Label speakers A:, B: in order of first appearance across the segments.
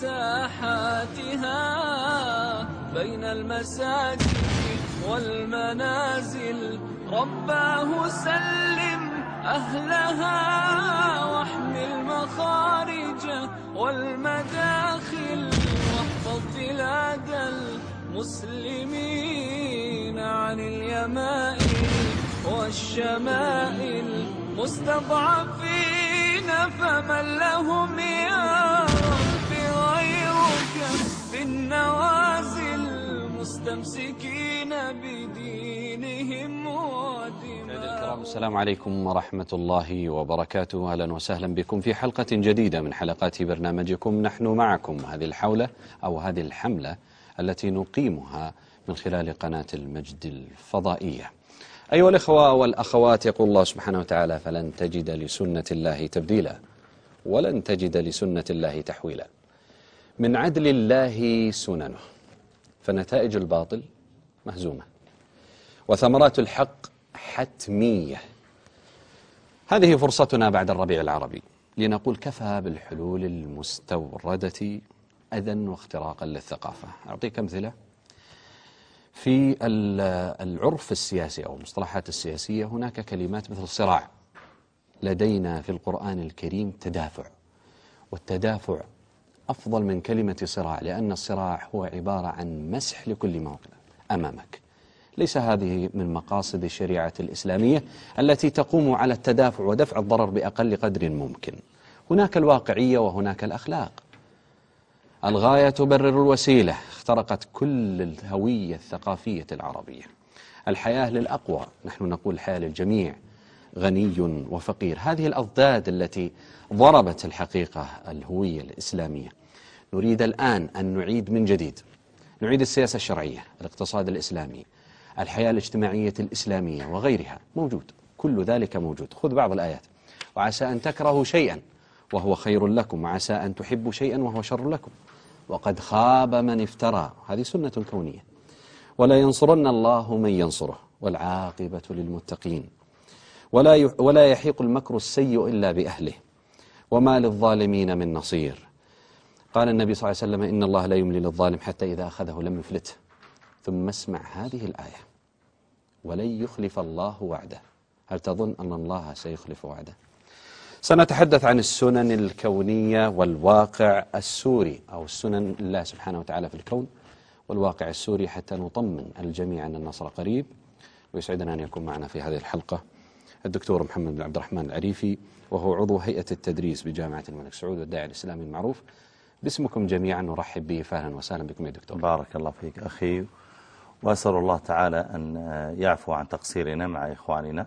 A: ساحاتها بين المساجد والمنازل. رباه سلم أهلها واحمي المخارج والمداخل واحفظ بلاد المسلمين عن اليمائل والشمائل. مستضعفين فمن لهم يا بالنوازل مستمسكين بدينهم ودماء.
B: السلام عليكم ورحمة الله وبركاته. أهلا وسهلا بكم في حلقة جديدة من حلقات برنامجكم نحن معكم. هذه الحولة أو هذه الحملة التي نقيمها من خلال قناة المجد الفضائية. أيها الإخوة والأخوات يقول الله سبحانه وتعالى فلن تجد لسنة الله تبديلا ولن تجد لسنة الله تحويلا. من عدل الله سننه. فنتائج الباطل مهزومة. وثمرات الحق حتمية. هذه فرصتنا بعد الربيع العربي لنقول كفى بالحلول المستوردة أذى واختراقا للثقافة. أعطيك أمثلة. في العرف السياسي أو المصطلحات السياسية هناك كلمات مثل صراع لدينا في القرآن الكريم تدافع. والتدافع أفضل من كلمة صراع لأن الصراع هو عبارة عن مسح لكل موقع أمامك. ليس هذه من مقاصد الشريعة الإسلامية التي تقوم على التدافع ودفع الضرر بأقل قدر ممكن. هناك الواقعية وهناك الأخلاق. الغاية تبرر الوسيلة اخترقت كل الهوية الثقافية العربية. الحياة للأقوى نحن نقول الحياة للجميع. غني وفقير. هذه الأضداد التي ضربت الحقيقة الهوية الإسلامية. نريد الآن أن نعيد من جديد. نعيد السياسة الشرعية الاقتصاد الإسلامي الحياة الاجتماعية الإسلامية وغيرها. موجود كل ذلك موجود. خذ بعض الآيات. وعسى أن تكرهوا شيئا وهو خير لكم. وعسى أن تحبوا شيئا وهو شر لكم. وقد خاب من افترى. هذه سنة كونية ولا ينصرن الله من ينصره. والعاقبة للمتقين. ولا ولا يحيق المكر السيء إلا بأهله. وما للظالمين من نصير. قال النبي صلى الله عليه وسلم إن الله لا يملي للظالم حتى إذا أخذه لم يفلته. ثم اسمع هذه الآية. ولن يخلف الله وعده. هل تظن أن الله سيخلف وعده؟ سنتحدث عن السنن الكونية والواقع السوري أو السنن الله سبحانه وتعالى في الكون والواقع السوري حتى نطمن الجميع أن النصر قريب. ويسعدنا أن يكون معنا في هذه الحلقة. الدكتور محمد بن عبد الرحمن العريفي وهو عضو هيئة التدريس بجامعة الملك سعود والداعي الإسلامي المعروف. باسمكم جميعا نرحب به. فأهلا وسهلا بكم يا دكتور.
C: بارك الله فيك أخي وأسأل الله تعالى أن يعفو عن تقصيرنا مع إخواننا.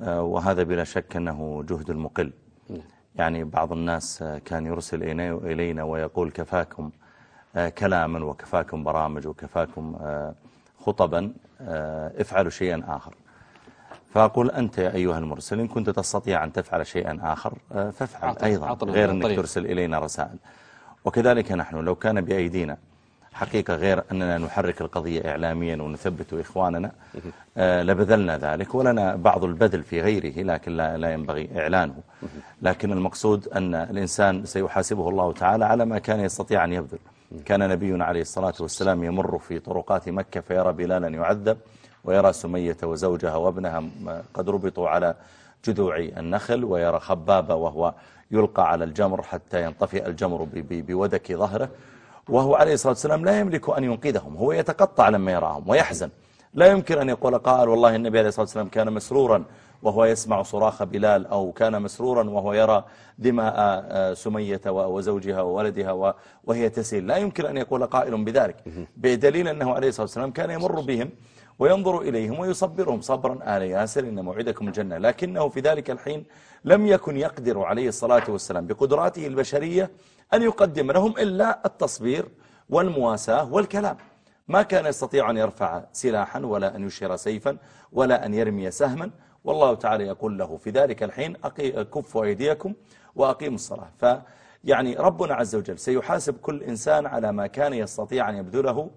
C: وهذا بلا شك أنه جهد المقل يعني بعض الناس كان يرسل إلينا ويقول كفاكم كلاما وكفاكم برامج وكفاكم خطبا افعلوا شيئا آخر. فأقول أنت يا أيها المرسل إن كنت تستطيع أن تفعل شيئا آخر فافعل أيضا غير أنك ترسل إلينا رسائل. وكذلك نحن لو كان بأيدينا حقيقة غير أننا نحرك القضية إعلاميا ونثبت إخواننا آه لبذلنا ذلك ولنا بعض البذل في غيره لكن لا, لا ينبغي إعلانه. لكن المقصود أن الإنسان سيحاسبه الله تعالى على ما كان يستطيع أن يبذل. كان نبينا عليه الصلاة والسلام يمر في طرقات مكة فيرى بلالا يعذب. ويرى سمية وزوجها وابنها قد ربطوا على جذوع النخل ويرى خبابة وهو يلقى على الجمر حتى ينطفئ الجمر بودك ظهره. وهو عليه الصلاة والسلام لا يملك أن ينقذهم هو يتقطع لما يراهم ويحزن. لا يمكن أن يقول قائل والله النبي عليه الصلاة والسلام كان مسرورا وهو يسمع صراخ بلال أو كان مسرورا وهو يرى دماء سمية وزوجها وولدها وهي تسيل. لا يمكن أن يقول قائل بذلك. بدليل أنه عليه الصلاة والسلام كان يمر بهم وينظر إليهم ويصبرهم صبرا آل ياسر إن موعدكم الجنة لكنه في ذلك الحين لم يكن يقدر عليه الصلاة والسلام بقدراته البشرية أن يقدم لهم إلا التصبير والمواساة والكلام. ما كان يستطيع أن يرفع سلاحا ولا أن يشير سيفا ولا أن يرمي سهما. والله تعالى يقول له في ذلك الحين كفوا أيديكم وأقيموا الصلاة. فيعني ربنا عز وجل سيحاسب كل إنسان على ما كان يستطيع أن يبذله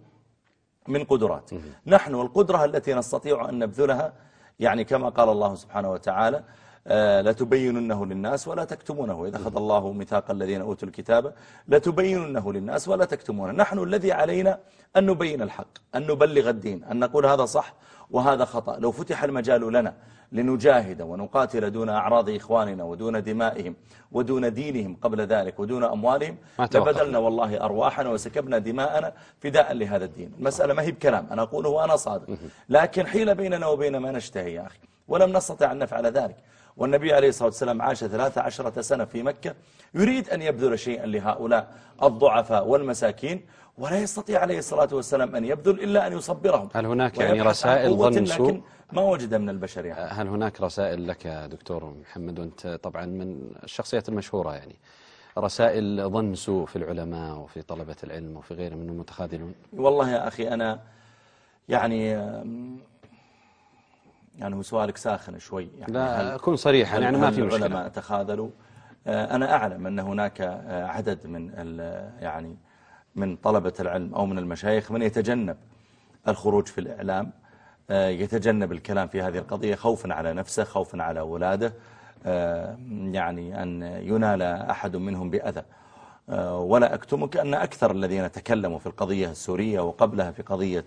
C: من قدرات. نحن القدرة التي نستطيع أن نبذلها يعني كما قال الله سبحانه وتعالى لتبيننه للناس ولا تكتمونه. إذا أخذ الله ميثاق الذين أوتوا الكتاب لتبيننه للناس ولا تكتمونه. نحن الذي علينا أن نبين الحق أن نبلغ الدين أن نقول هذا صح وهذا خطأ. لو فتح المجال لنا لنجاهد ونقاتل دون أعراض إخواننا ودون دمائهم ودون دينهم قبل ذلك ودون أموالهم لبذلنا والله أرواحنا وسكبنا دماءنا فداء لهذا الدين. المسألة ما هي بكلام أنا أقوله وأنا صادق. لكن حيل بيننا وبين ما نشتهي يا أخي ولم نستطع أن نفعل ذلك. والنبي عليه الصلاة والسلام عاش ثلاثة عشرة سنة في مكة يريد أن يبذل شيئا لهؤلاء الضعفاء والمساكين ولا يستطيع عليه الصلاة والسلام أن يبذل إلا أن يصبرهم.
B: هل هناك يعني رسائل ظن سوء؟
C: ما وجد من البشر يعني.
B: هل هناك رسائل لك يا دكتور محمد؟ وأنت طبعا من الشخصيات المشهورة يعني. رسائل ظن سوء في العلماء وفي طلبة العلم وفي غيرهم منهم متخاذلون
C: والله يا أخي أنا يعني يعني هو سؤالك ساخن شوي يعني
B: لا كن صريحا يعني ما في مشكلة.
C: العلماء تخاذلوا؟ آه، أنا أعلم أن هناك آه، عدد من يعني من طلبة العلم أو من المشايخ من يتجنب الخروج في الإعلام آه، يتجنب الكلام في هذه القضية خوفا على نفسه خوفا على أولاده يعني أن ينال أحد منهم بأذى. ولا أكتمك أن أكثر الذين تكلموا في القضية السورية وقبلها في قضية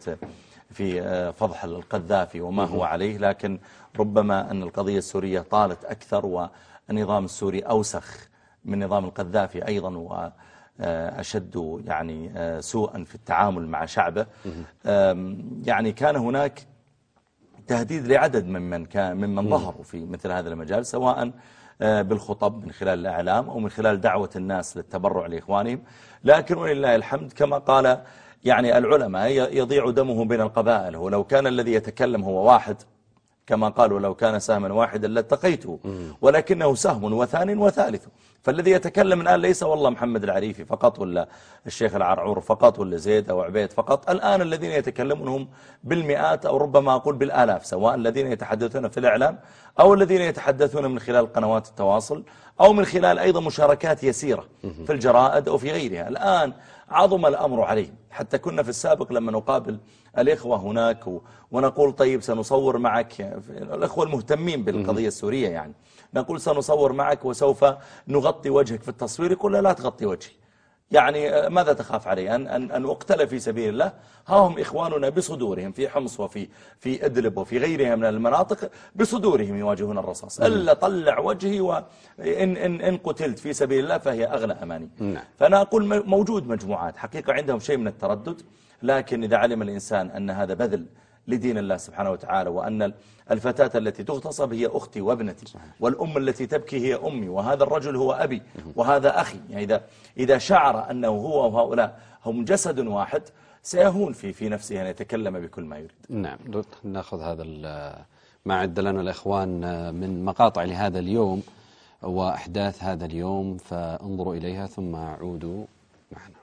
C: في آه، فضح القذافي وما هو عليه لكن ربما أن القضية السورية طالت أكثر والنظام السوري أوسخ من نظام القذافي أيضا يعني آه، سوءا في التعامل مع شعبه. يعني كان هناك تهديد لعدد ممن كان ممن ظهروا في مثل هذا المجال سواء آه، بالخطب من خلال الإعلام أو من خلال دعوة الناس للتبرع لإخوانهم. لكن ولله الحمد كما قال يعني العلماء يضيع دمه بين القبائل. ولو كان الذي يتكلم هو واحد كما قالوا لو كان سهما واحدا لاتقيته ولكنه سهم وثان وثالث. فالذي يتكلم الآن ليس والله محمد العريفي فقط ولا الشيخ العرعور فقط ولا زيد أو عبيد فقط. الآن الذين يتكلمون هم بالمئات أو ربما أقول بالآلاف سواء الذين يتحدثون في الإعلام أو الذين يتحدثون من خلال قنوات التواصل أو من خلال أيضا مشاركات يسيرة في الجرائد أو في غيرها. الآن عظم الأمر عليه. حتى كنا في السابق لما نقابل الإخوة هناك ونقول طيب سنصور معك الأخوة المهتمين بالقضية السورية يعني. نقول سنصور معك وسوف نغطي وجهك في التصوير. يقول لا, لا تغطي وجهي. يعني آه، ماذا تخاف علي؟ أن, أن, أن أقتل في سبيل الله؟ ها هم إخواننا بصدورهم في حمص وفي في إدلب وفي غيرها من المناطق بصدورهم يواجهون الرصاص. إلا طلع وجهي وإن إن, إن قتلت في سبيل الله فهي أغلى أماني. نعم. فأنا أقول موجود مجموعات حقيقة عندهم شيء من التردد لكن إذا علم الإنسان أن هذا بذل لدين الله سبحانه وتعالى وأن الفتاة التي تغتصب هي أختي وابنتي والأم التي تبكي هي أمي وهذا الرجل هو أبي وهذا أخي. يعني إذا, إذا شعر أنه هو وهؤلاء هم جسد واحد سيهون في في نفسه أن يتكلم بكل ما يريد.
B: نعم. نأخذ هذا ما عد لنا الإخوان من مقاطع لهذا اليوم وأحداث هذا اليوم فانظروا إليها ثم عودوا معنا.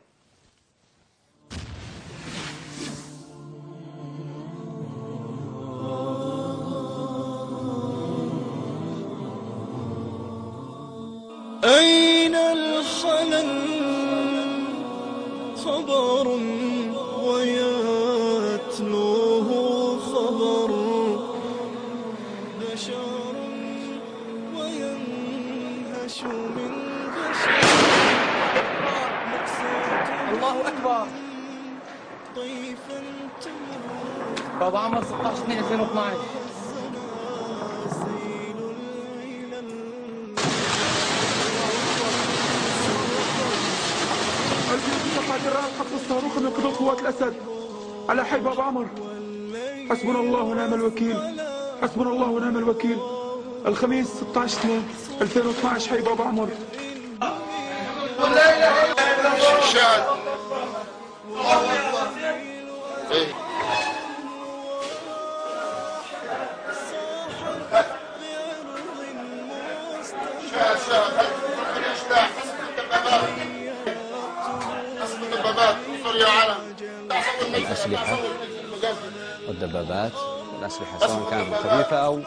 D: بابا عمر 16 2 2012
E: الران خط الصاروخ من قبل قوات الأسد على حي باب عمر. حسبنا الله ونعم الوكيل. حسبنا الله ونعم الوكيل. الخميس 16 2 2012 حي باب عمر
F: لا اله الا الله
B: الأسلحة والدبابات والأسلحة سواء كانت الخفيفة أو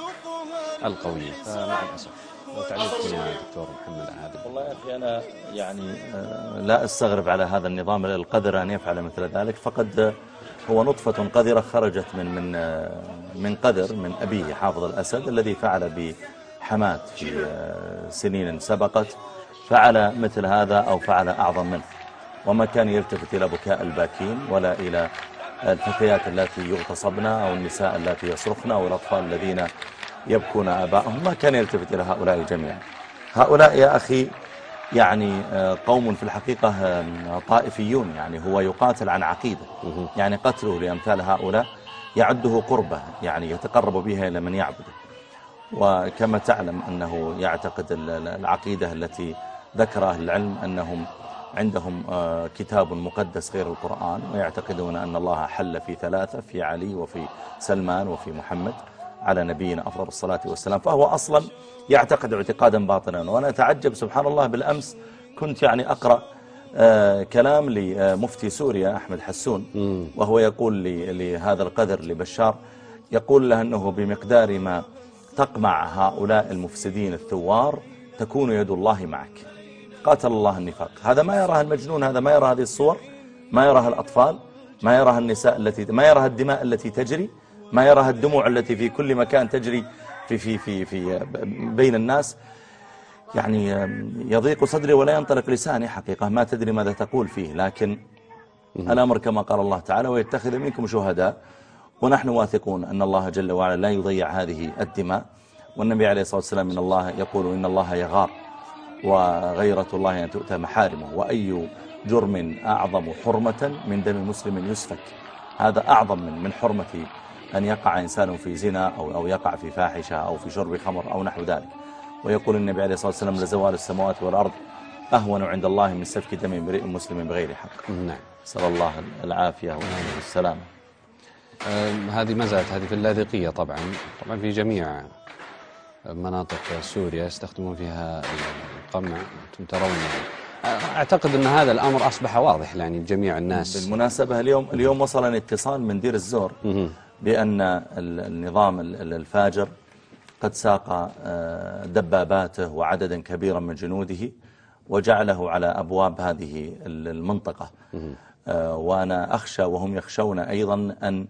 B: القوية فمع الأسف. وتعليق يا دكتور محمد عادل.
C: والله يا أخي أنا يعني آه، لا أستغرب على هذا النظام القدر أن يفعل مثل ذلك. فقد هو نطفة قذرة خرجت من من آه، من قدر من أبيه حافظ الأسد الذي فعل ملحمات في آه، سنين سبقت فعل مثل هذا أو فعل أعظم منه. وما كان يلتفت إلى بكاء الباكين ولا إلى الفتيات التي يغتصبن أو النساء التي يصرخن أو الأطفال الذين يبكون آباءهم ما كان يلتفت إلى هؤلاء جميعا هؤلاء يا أخي يعني آه، قوم في الحقيقة آه، طائفيون يعني هو يقاتل عن عقيدة. يعني قتله لأمثال هؤلاء يعده قربة يعني يتقرب بها إلى من يعبده. وكما تعلم أنه يعتقد العقيدة التي ذكر أهل العلم أنهم عندهم آه، كتاب مقدس غير القرآن ويعتقدون أن الله حل في ثلاثة في علي وفي سلمان وفي محمد على نبينا أفضل الصلاة والسلام. فهو أصلا يعتقد اعتقادا باطنا. وأنا أتعجب سبحان الله بالأمس كنت يعني أقرأ آه كلام لمفتي سوريا أحمد حسون وهو يقول لهذا القدر لبشار يقول له أنه بمقدار ما تقمع هؤلاء المفسدين الثوار تكون يد الله معك. قاتل الله النفاق. هذا ما يراها المجنون هذا ما يرى هذه الصور ما يراها الأطفال ما يراها النساء التي ما يراها الدماء التي تجري ما يراها الدموع التي في كل مكان تجري في في في في بين الناس. يعني يضيق صدري ولا ينطلق لساني حقيقة. ما تدري ماذا تقول فيه لكن الأمر كما قال الله تعالى ويتخذ منكم شهداء. ونحن واثقون أن الله جل وعلا لا يضيع هذه الدماء. والنبي عليه الصلاة والسلام من الله يقول إن الله يغار. وغيرة الله أن تؤتى محارمه وأي جرم أعظم حرمة من دم مسلم يسفك. هذا أعظم من من حرمة أن يقع إنسان في زنا أو, أو يقع في فاحشة أو في شرب خمر أو نحو ذلك. ويقول النبي عليه الصلاة والسلام لزوال السماوات والأرض أهون عند الله من سفك دم امرئ مسلم بغير حق.
B: نعم.
C: صلى الله العافية والسلامة.
B: هذه ما زالت هذه في اللاذقية طبعا طبعا في جميع مناطق سوريا يستخدمون فيها القمع أنتم ترون أعتقد أن هذا الأمر أصبح واضح يعني لجميع الناس.
C: بالمناسبة اليوم اليوم وصلنا اتصال من دير الزور بأن النظام الفاجر قد ساق آه، دباباته وعددا كبيرا من جنوده وجعله على أبواب هذه المنطقة. آه، وأنا أخشى وهم يخشون أيضا أن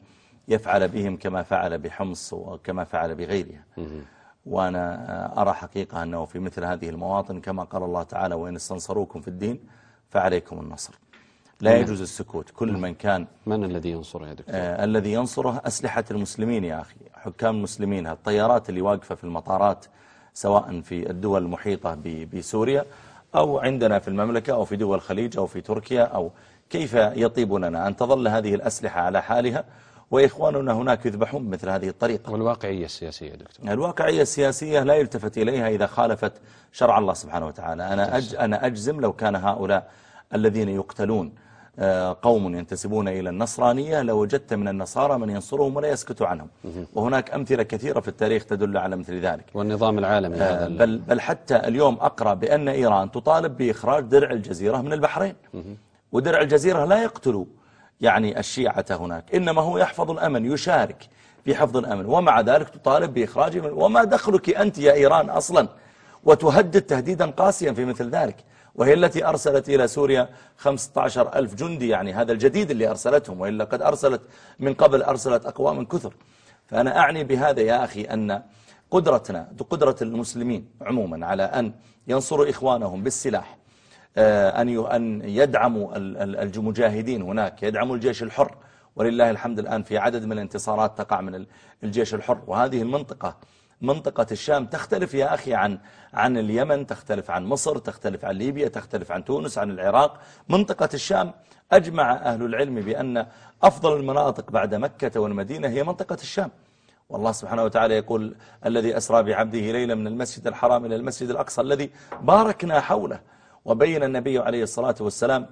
C: يفعل بهم كما فعل بحمص وكما فعل بغيرها. وأنا أرى حقيقة أنه في مثل هذه المواطن كما قال الله تعالى وإن استنصروكم في الدين فعليكم النصر. لا يجوز السكوت. كل من كان
B: من الذي ينصره يا دكتور؟
C: آه الذي ينصره أسلحة المسلمين يا أخي حكام المسلمين الطيارات اللي واقفة في المطارات سواء في الدول المحيطة بسوريا أو عندنا في المملكة أو في دول الخليج أو في تركيا أو كيف يطيب لنا أن تظل هذه الأسلحة على حالها وإخواننا هناك يذبحون بمثل هذه الطريقة.
B: والواقعية السياسية دكتور.
C: الواقعية السياسية لا يلتفت إليها إذا خالفت شرع الله سبحانه وتعالى. أنا, أج أنا أجزم لو كان هؤلاء الذين يقتلون آه، قوم ينتسبون إلى النصرانية لوجدت من النصارى من ينصرهم ولا يسكت عنهم. وهناك أمثلة كثيرة في التاريخ تدل على مثل ذلك.
B: والنظام العالمي
C: آه، بل, بل حتى اليوم أقرأ بأن إيران تطالب بإخراج درع الجزيرة من البحرين. ودرع الجزيرة لا يقتلوا. يعني الشيعة هناك. إنما هو يحفظ الأمن يشارك في حفظ الأمن. ومع ذلك تطالب بإخراجه وما دخلك أنت يا إيران أصلا؟ وتهدد تهديدا قاسيا في مثل ذلك. وهي التي أرسلت إلى سوريا 15 ألف جندي يعني هذا الجديد اللي أرسلتهم وإلا قد أرسلت من قبل أرسلت أقوام كثر. فأنا أعني بهذا يا أخي أن قدرتنا قدرة المسلمين عموما على أن ينصروا إخوانهم بالسلاح أن أن يدعموا المجاهدين هناك يدعموا الجيش الحر. ولله الحمد الآن في عدد من الانتصارات تقع من الجيش الحر. وهذه المنطقة منطقة الشام تختلف يا أخي عن عن اليمن تختلف عن مصر تختلف عن ليبيا تختلف عن تونس عن العراق. منطقة الشام أجمع أهل العلم بأن أفضل المناطق بعد مكة والمدينة هي منطقة الشام. والله سبحانه وتعالى يقول الذي أسرى بعبده ليلة من المسجد الحرام إلى المسجد الأقصى الذي باركنا حوله. وبين النبي عليه الصلاة والسلام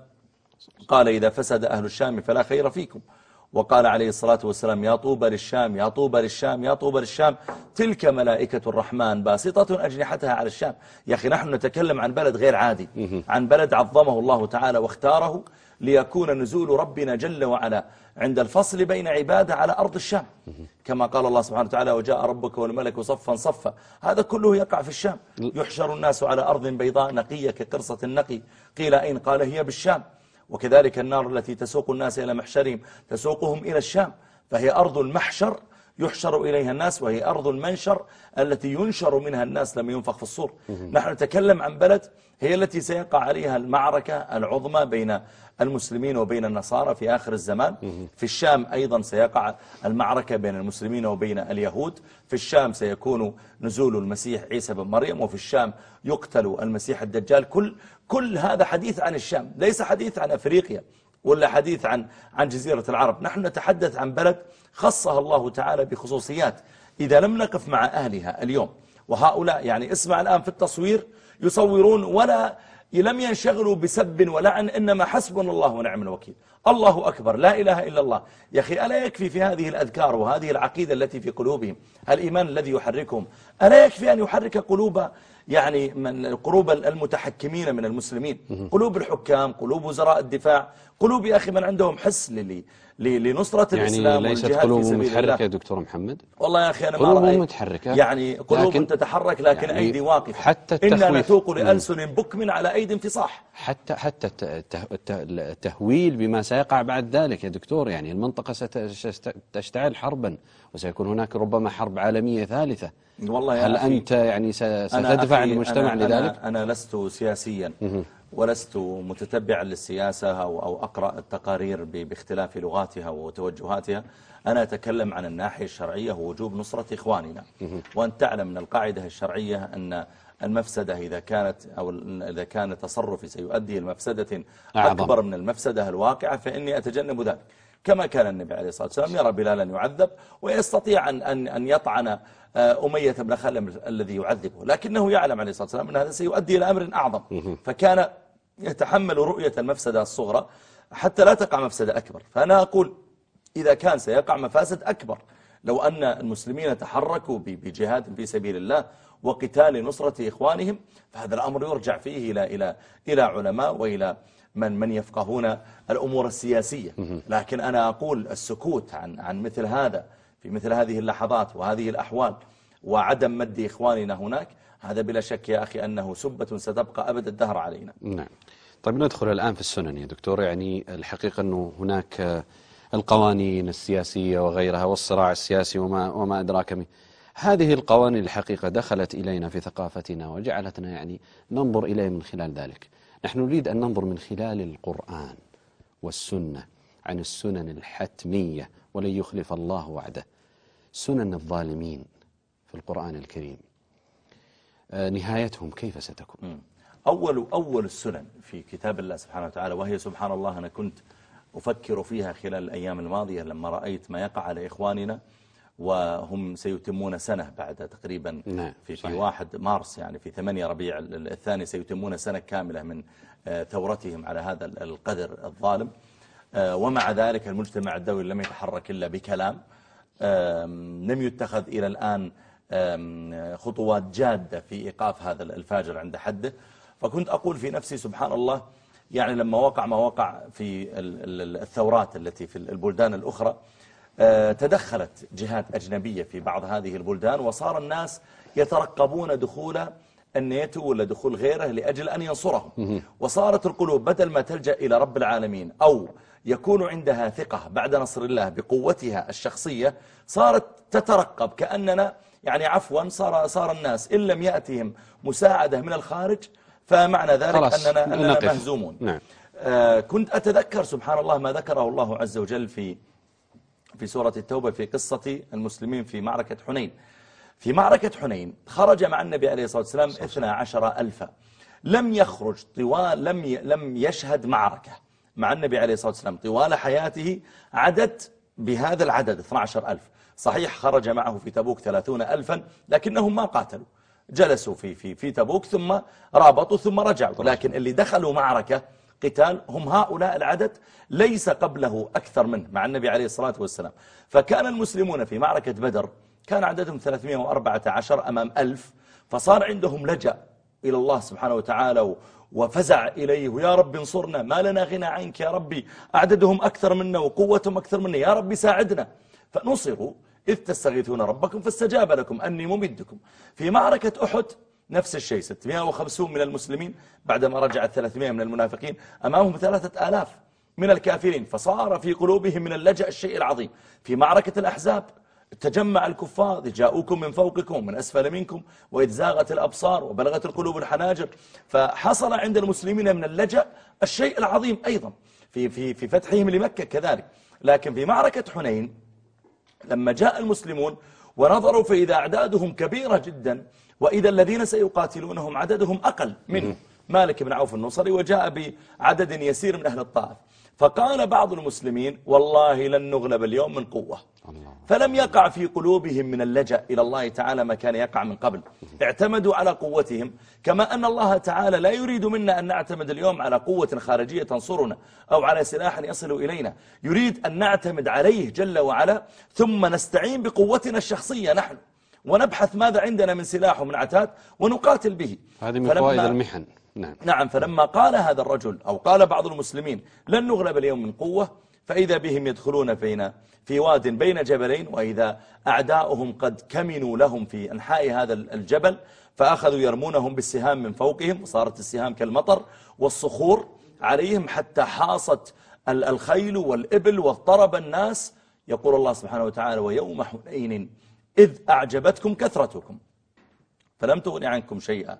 C: قال إذا فسد أهل الشام فلا خير فيكم. وقال عليه الصلاة والسلام يا طوبى للشام يا طوبى للشام يا طوبى للشام. تلك ملائكة الرحمن باسطة أجنحتها على الشام. يا أخي نحن نتكلم عن بلد غير عادي. عن بلد عظمه الله تعالى واختاره. ليكون نزول ربنا جل وعلا عند الفصل بين عباده على أرض الشام. كما قال الله سبحانه وتعالى وجاء ربك والملك صفا صفا. هذا كله يقع في الشام. يحشر الناس على أرض بيضاء نقية كقرصة النقي. قيل أين قال هي بالشام. وكذلك النار التي تسوق الناس إلى محشرهم تسوقهم إلى الشام. فهي أرض المحشر يحشر إليها الناس وهي أرض المنشر التي ينشر منها الناس لما ينفخ في الصور. نحن نتكلم عن بلد هي التي سيقع عليها المعركة العظمى بين المسلمين وبين النصارى في آخر الزمان. في الشام أيضا سيقع المعركة بين المسلمين وبين اليهود. في الشام سيكون نزول المسيح عيسى بن مريم وفي الشام يقتل المسيح الدجال. كل كل هذا حديث عن الشام ليس حديث عن أفريقيا. ولا حديث عن عن جزيرة العرب. نحن نتحدث عن بلد خصها الله تعالى بخصوصيات إذا لم نقف مع أهلها اليوم. وهؤلاء يعني اسمع الآن في التصوير يصورون ولا لم ينشغلوا بسب ولعن إنما حسبنا الله ونعم الوكيل. الله أكبر لا إله إلا الله. يا أخي ألا يكفي في هذه الأذكار وهذه العقيدة التي في قلوبهم؟ الإيمان الذي يحركهم. ألا يكفي أن يحرك قلوب يعني من قلوب المتحكمين من المسلمين. قلوب الحكام قلوب وزراء الدفاع قلوب يا أخي من عندهم حس للي لنصرة
B: يعني
C: الإسلام
B: ليست قلوب متحركة يا دكتور محمد؟
C: والله يا أخي أنا ما
B: قلوب
C: رأيت.
B: متحركة.
C: يعني قلوب
B: لكن-
C: تتحرك لكن
B: يعني
C: أيدي واقفة.
B: حتى
C: إنا
B: التخويف.
C: نتوق. لألسن بكم على أيدي انفصاح.
B: حتى حتى الت- الت- الت- التهويل بما سيقع بعد ذلك يا دكتور. يعني المنطقة ستشتعل حربا وسيكون هناك ربما حرب عالمية ثالثة.
C: والله يا
B: هل
C: أخي
B: أنت يعني ستدفع المجتمع
C: أنا
B: لذلك؟
C: أنا, أنا لست سياسيا ولست متتبعا للسياسة أو, أو أقرأ التقارير باختلاف لغاتها وتوجهاتها. أنا أتكلم عن الناحية الشرعية ووجوب نصرة إخواننا. وأن تعلم من القاعدة الشرعية أن المفسدة إذا كانت أو إذا كان تصرفي سيؤدي المفسدة
B: أعظم.
C: أكبر من المفسدة الواقعة فإني أتجنب ذلك. كما كان النبي عليه الصلاة والسلام يرى بلالا يعذب ويستطيع أن, أن, أن يطعن أمية بن خلم الذي يعذبه. لكنه يعلم عليه الصلاة والسلام أن هذا سيؤدي إلى أمر أعظم. فكان يتحمل رؤية المفسدة الصغرى حتى لا تقع مفسدة أكبر. فأنا أقول إذا كان سيقع مفاسد أكبر. لو أن المسلمين تحركوا بجهاد في سبيل الله وقتال نصرة إخوانهم فهذا الأمر يرجع فيه إلى إلى إلى علماء وإلى من من يفقهون الأمور السياسية. لكن أنا أقول السكوت عن عن مثل هذا في مثل هذه اللحظات وهذه الأحوال وعدم مد إخواننا هناك هذا بلا شك يا أخي أنه سبة ستبقى أبد الدهر علينا.
B: نعم. طيب ندخل الآن في السنن يا دكتور. يعني الحقيقة أنه هناك القوانين السياسية وغيرها والصراع السياسي وما, وما أدراك منه هذه القوانين الحقيقة دخلت إلينا في ثقافتنا وجعلتنا يعني ننظر إليه من خلال ذلك. نحن نريد أن ننظر من خلال القرآن والسنة عن السنن الحتمية ولن يخلف الله وعده. سنن الظالمين في القرآن الكريم. آه، نهايتهم كيف ستكون؟
C: أول أول السنن في كتاب الله سبحانه وتعالى وهي سبحان الله أنا كنت أفكر فيها خلال الأيام الماضية لما رأيت ما يقع على إخواننا وهم سيتمون سنة بعد تقريبا
B: نعم،
C: في, في. واحد مارس يعني في ثمانية ربيع الثاني سيتمون سنة كاملة من آه، ثورتهم على هذا القدر الظالم. ومع ذلك المجتمع الدولي لم يتحرك إلا بكلام. لم يتخذ إلى الآن خطوات جادة في إيقاف هذا الفاجر عند حده. فكنت أقول في نفسي سبحان الله يعني لما وقع ما وقع في ال- ال- الثورات التي في البلدان الأخرى آه، تدخلت جهات أجنبية في بعض هذه البلدان وصار الناس يترقبون دخول الناتو ولا دخول غيره لأجل أن ينصرهم وصارت القلوب بدل ما تلجأ إلى رب العالمين أو يكون عندها ثقة بعد نصر الله بقوتها الشخصية صارت تترقب كأننا يعني عفوا صار, صار الناس إن لم يأتهم مساعدة من الخارج فمعنى ذلك أننا, أننا
B: نقف.
C: مهزومون.
B: نعم.
C: آه، كنت أتذكر سبحان الله ما ذكره الله عز وجل في في سورة التوبة في قصة المسلمين في معركة حنين. في معركة حنين خرج مع النبي عليه الصلاة والسلام 12 ألفا لم يخرج طوال لم لم يشهد معركة مع النبي عليه الصلاة والسلام. طوال حياته عدد بهذا العدد 12 ألف. صحيح خرج معه في تبوك 30 ألفا لكنهم ما قاتلوا. جلسوا في في في تبوك ثم رابطوا ثم رجعوا. لكن اللي دخلوا معركة قتال هم هؤلاء العدد. ليس قبله أكثر منه مع النبي عليه الصلاة والسلام. فكان المسلمون في معركة بدر كان عددهم 314 أمام ألف فصار عندهم لجأ إلى الله سبحانه وتعالى وفزع إليه يا رب انصرنا ما لنا غنى عنك يا ربي أعددهم أكثر منا وقوتهم أكثر منا يا ربي ساعدنا. فنصروا إذ تستغيثون ربكم فاستجاب لكم أني ممدكم. في معركة أحد نفس الشيء 650 من المسلمين بعدما رجعت 300 من المنافقين أمامهم ثلاثة آلاف من الكافرين فصار في قلوبهم من اللجأ الشيء العظيم. في معركة الأحزاب تجمع الكفار جاءوكم من فوقكم ومن أسفل منكم وإذ زاغت الأبصار وبلغت القلوب الحناجر فحصل عند المسلمين من اللجأ الشيء العظيم أيضا في, في, في فتحهم لمكة كذلك. لكن في معركة حنين لما جاء المسلمون ونظروا فإذا أعدادهم كبيرة جدا وإذا الذين سيقاتلونهم عددهم أقل منه مالك بن عوف النصري وجاء بعدد يسير من أهل الطائف. فقال بعض المسلمين والله لن نغلب اليوم من قوة. فلم يقع في قلوبهم من اللجأ إلى الله تعالى ما كان يقع من قبل. اعتمدوا على قوتهم كما أن الله تعالى لا يريد منا أن نعتمد اليوم على قوة خارجية تنصرنا أو على سلاح يصل إلينا. يريد أن نعتمد عليه جل وعلا ثم نستعين بقوتنا الشخصية نحن. ونبحث ماذا عندنا من سلاح ومن عتاد ونقاتل به.
B: هذه من فوائد المحن. نعم.
C: نعم فلما قال هذا الرجل أو قال بعض المسلمين لن نغلب اليوم من قوة فإذا بهم يدخلون فينا في واد بين جبلين وإذا أعداؤهم قد كمنوا لهم في أنحاء هذا الجبل فأخذوا يرمونهم بالسهام من فوقهم وصارت السهام كالمطر والصخور عليهم حتى حاصت الخيل والإبل واضطرب الناس. يقول الله سبحانه وتعالى ويوم حنين إذ أعجبتكم كثرتكم. فلم تغني عنكم شيئا.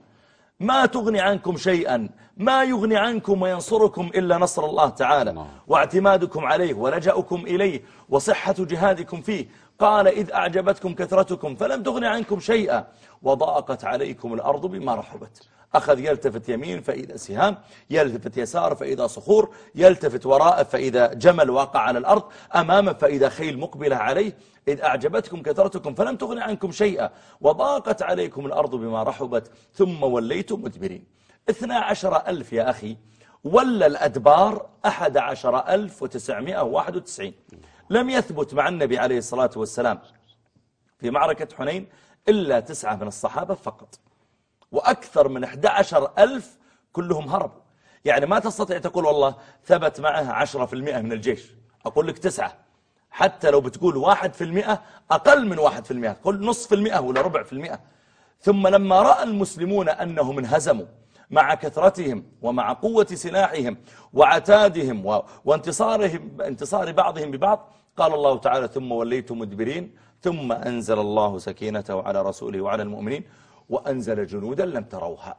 C: ما تغني عنكم شيئا ما يغني عنكم وينصركم إلا نصر الله تعالى. واعتمادكم عليه ولجأكم إليه وصحة جهادكم فيه. قال إذ أعجبتكم كثرتكم فلم تغني عنكم شيئا. وضاقت عليكم الأرض بما رحبت. أخذ يلتفت يمين فإذا سهام يلتفت يسار فإذا صخور يلتفت وراء فإذا جمل واقع على الأرض أمامه فإذا خيل مقبلة عليه. إذ أعجبتكم كثرتكم فلم تغن عنكم شيئا وضاقت عليكم الأرض بما رحبت ثم وليتم مدبرين. اثنى عشر ألف يا أخي ولا الأدبار أحد عشر ألف وتسعمائة وواحد وتسعين. لم يثبت مع النبي عليه الصلاة والسلام في معركة حنين إلا تسعة من الصحابة فقط. وأكثر من 11 ألف كلهم هربوا. يعني ما تستطيع تقول والله ثبت معه 10% من الجيش. أقول لك تسعة. حتى لو بتقول واحد في المئة أقل من واحد في المئة. قل نصف المئة ولا ربع في المئة. ثم لما رأى المسلمون أنهم انهزموا مع كثرتهم ومع قوة سلاحهم وعتادهم وانتصارهم انتصار بعضهم ببعض قال الله تعالى ثم وليتم مدبرين ثم أنزل الله سكينته على رسوله وعلى المؤمنين. وأنزل جنودا لم تروها.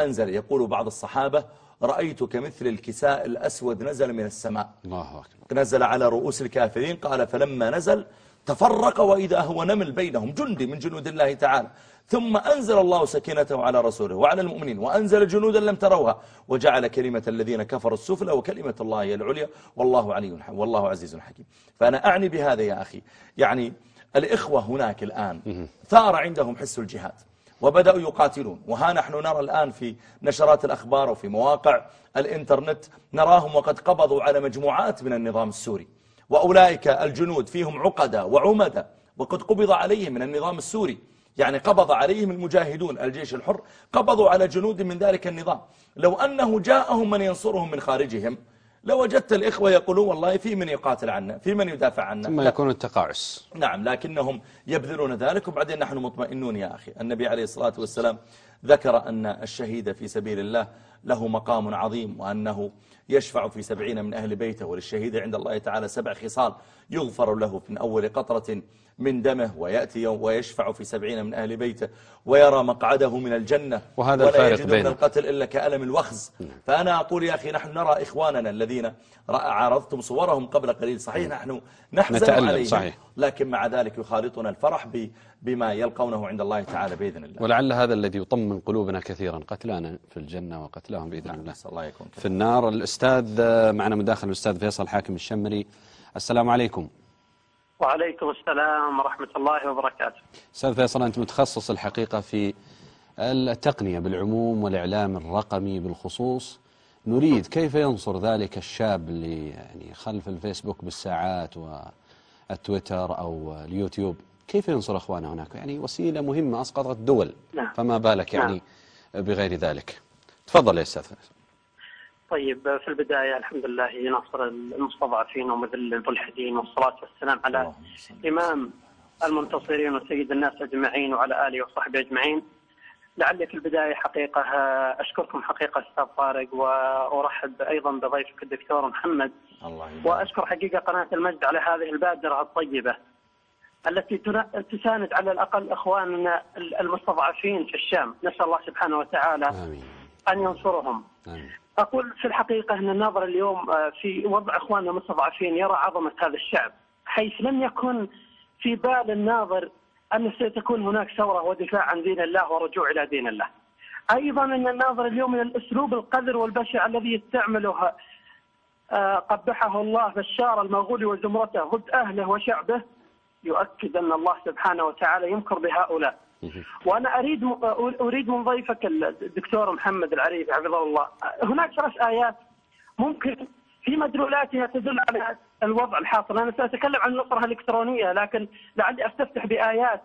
C: أنزل يقول بعض الصحابة رأيت كمثل الكساء الأسود نزل من السماء.
B: الله أكبر.
C: نزل على رؤوس الكافرين قال فلما نزل تفرق وإذا هو نمل بينهم جندي من جنود الله تعالى. ثم أنزل الله سكينته على رسوله وعلى المؤمنين وأنزل جنودا لم تروها. وجعل كلمة الذين كفروا السفلى وكلمة الله هي العليا. والله علي والله عزيز حكيم. فأنا أعني بهذا يا أخي. يعني الإخوة هناك الآن ثار عندهم حس الجهاد. وبدأوا يقاتلون. وها نحن نرى الآن في نشرات الأخبار وفي مواقع الإنترنت نراهم وقد قبضوا على مجموعات من النظام السوري. وأولئك الجنود فيهم عقدة وعمدة وقد قبض عليهم من النظام السوري. يعني قبض عليهم المجاهدون الجيش الحر قبضوا على جنود من ذلك النظام. لو أنه جاءهم من ينصرهم من خارجهم لوجدت الإخوة يقولون والله في من يقاتل عنا في من يدافع عنا.
B: ثم يكون التقاعس.
C: نعم لكنهم يبذلون ذلك وبعدين نحن مطمئنون يا أخي. النبي عليه الصلاة والسلام ذكر أن الشهيد في سبيل الله له مقام عظيم وأنه يشفع في سبعين من أهل بيته وللشهيد عند الله تعالى سبع خصال يغفر له من أول قطرة من دمه ويأتي يوم ويشفع في سبعين من أهل بيته ويرى مقعده من الجنة.
B: وهذا
C: ولا يجد. من القتل إلا كألم الوخز. فأنا أقول يا أخي نحن نرى إخواننا الذين عرضتم صورهم قبل قليل. صحيح نحن نحزن عليهم
B: صحيح.
C: لكن مع ذلك يخالطنا الفرح ب- بما يلقونه عند الله تعالى بإذن الله.
B: ولعل هذا الذي يطمن قلوبنا كثيرا قتلانا في الجنة وقتلاهم بإذن الله.
C: نسأل الله يكون
B: في النار الأستاذ معنا مداخل الأستاذ فيصل حاكم الشمري. السلام عليكم.
G: وعليكم السلام ورحمة الله وبركاته.
B: أستاذ فيصل أنت متخصص الحقيقة في التقنية بالعموم والإعلام الرقمي بالخصوص. نريد كيف ينصر ذلك الشاب اللي يعني خلف الفيسبوك بالساعات والتويتر أو اليوتيوب؟ كيف ينصر أخوانه هناك؟ يعني وسيلة مهمة أسقطت دول
G: نعم.
B: فما بالك يعني بغير ذلك؟ تفضل يا أستاذ
G: طيب في البداية الحمد لله ناصر المستضعفين ومذل الملحدين والصلاة والسلام على. إمام المنتصرين وسيد الناس أجمعين وعلى آله وصحبه أجمعين. لعلي في البداية حقيقة أشكركم حقيقة أستاذ طارق وأرحب أيضا بضيفك الدكتور محمد.
C: الله
G: وأشكر حقيقة قناة المجد على هذه البادرة الطيبة. التي تساند على الأقل إخواننا المستضعفين في الشام. نسأل الله سبحانه وتعالى
B: آمين.
G: أن ينصرهم.
B: آمين.
G: أقول في الحقيقة أن الناظر اليوم آه، في وضع إخواننا المستضعفين يرى عظمة هذا الشعب حيث لم يكن في بال الناظر أن ستكون هناك ثورة ودفاع عن دين الله ورجوع إلى دين الله. أيضا أن الناظر اليوم من الأسلوب القذر والبشع الذي يستعمله آه، قبحه الله بشار المغولي وزمرته ضد أهله وشعبه يؤكد أن الله سبحانه وتعالى يمكر بهؤلاء. وأنا أريد أريد من ضيفك الدكتور محمد العريفي حفظه الله. هناك ثلاث آيات ممكن في مدلولاتها تدل على الوضع الحاصل. أنا سأتكلم عن النصره الإلكترونية لكن لعلي أستفتح بآيات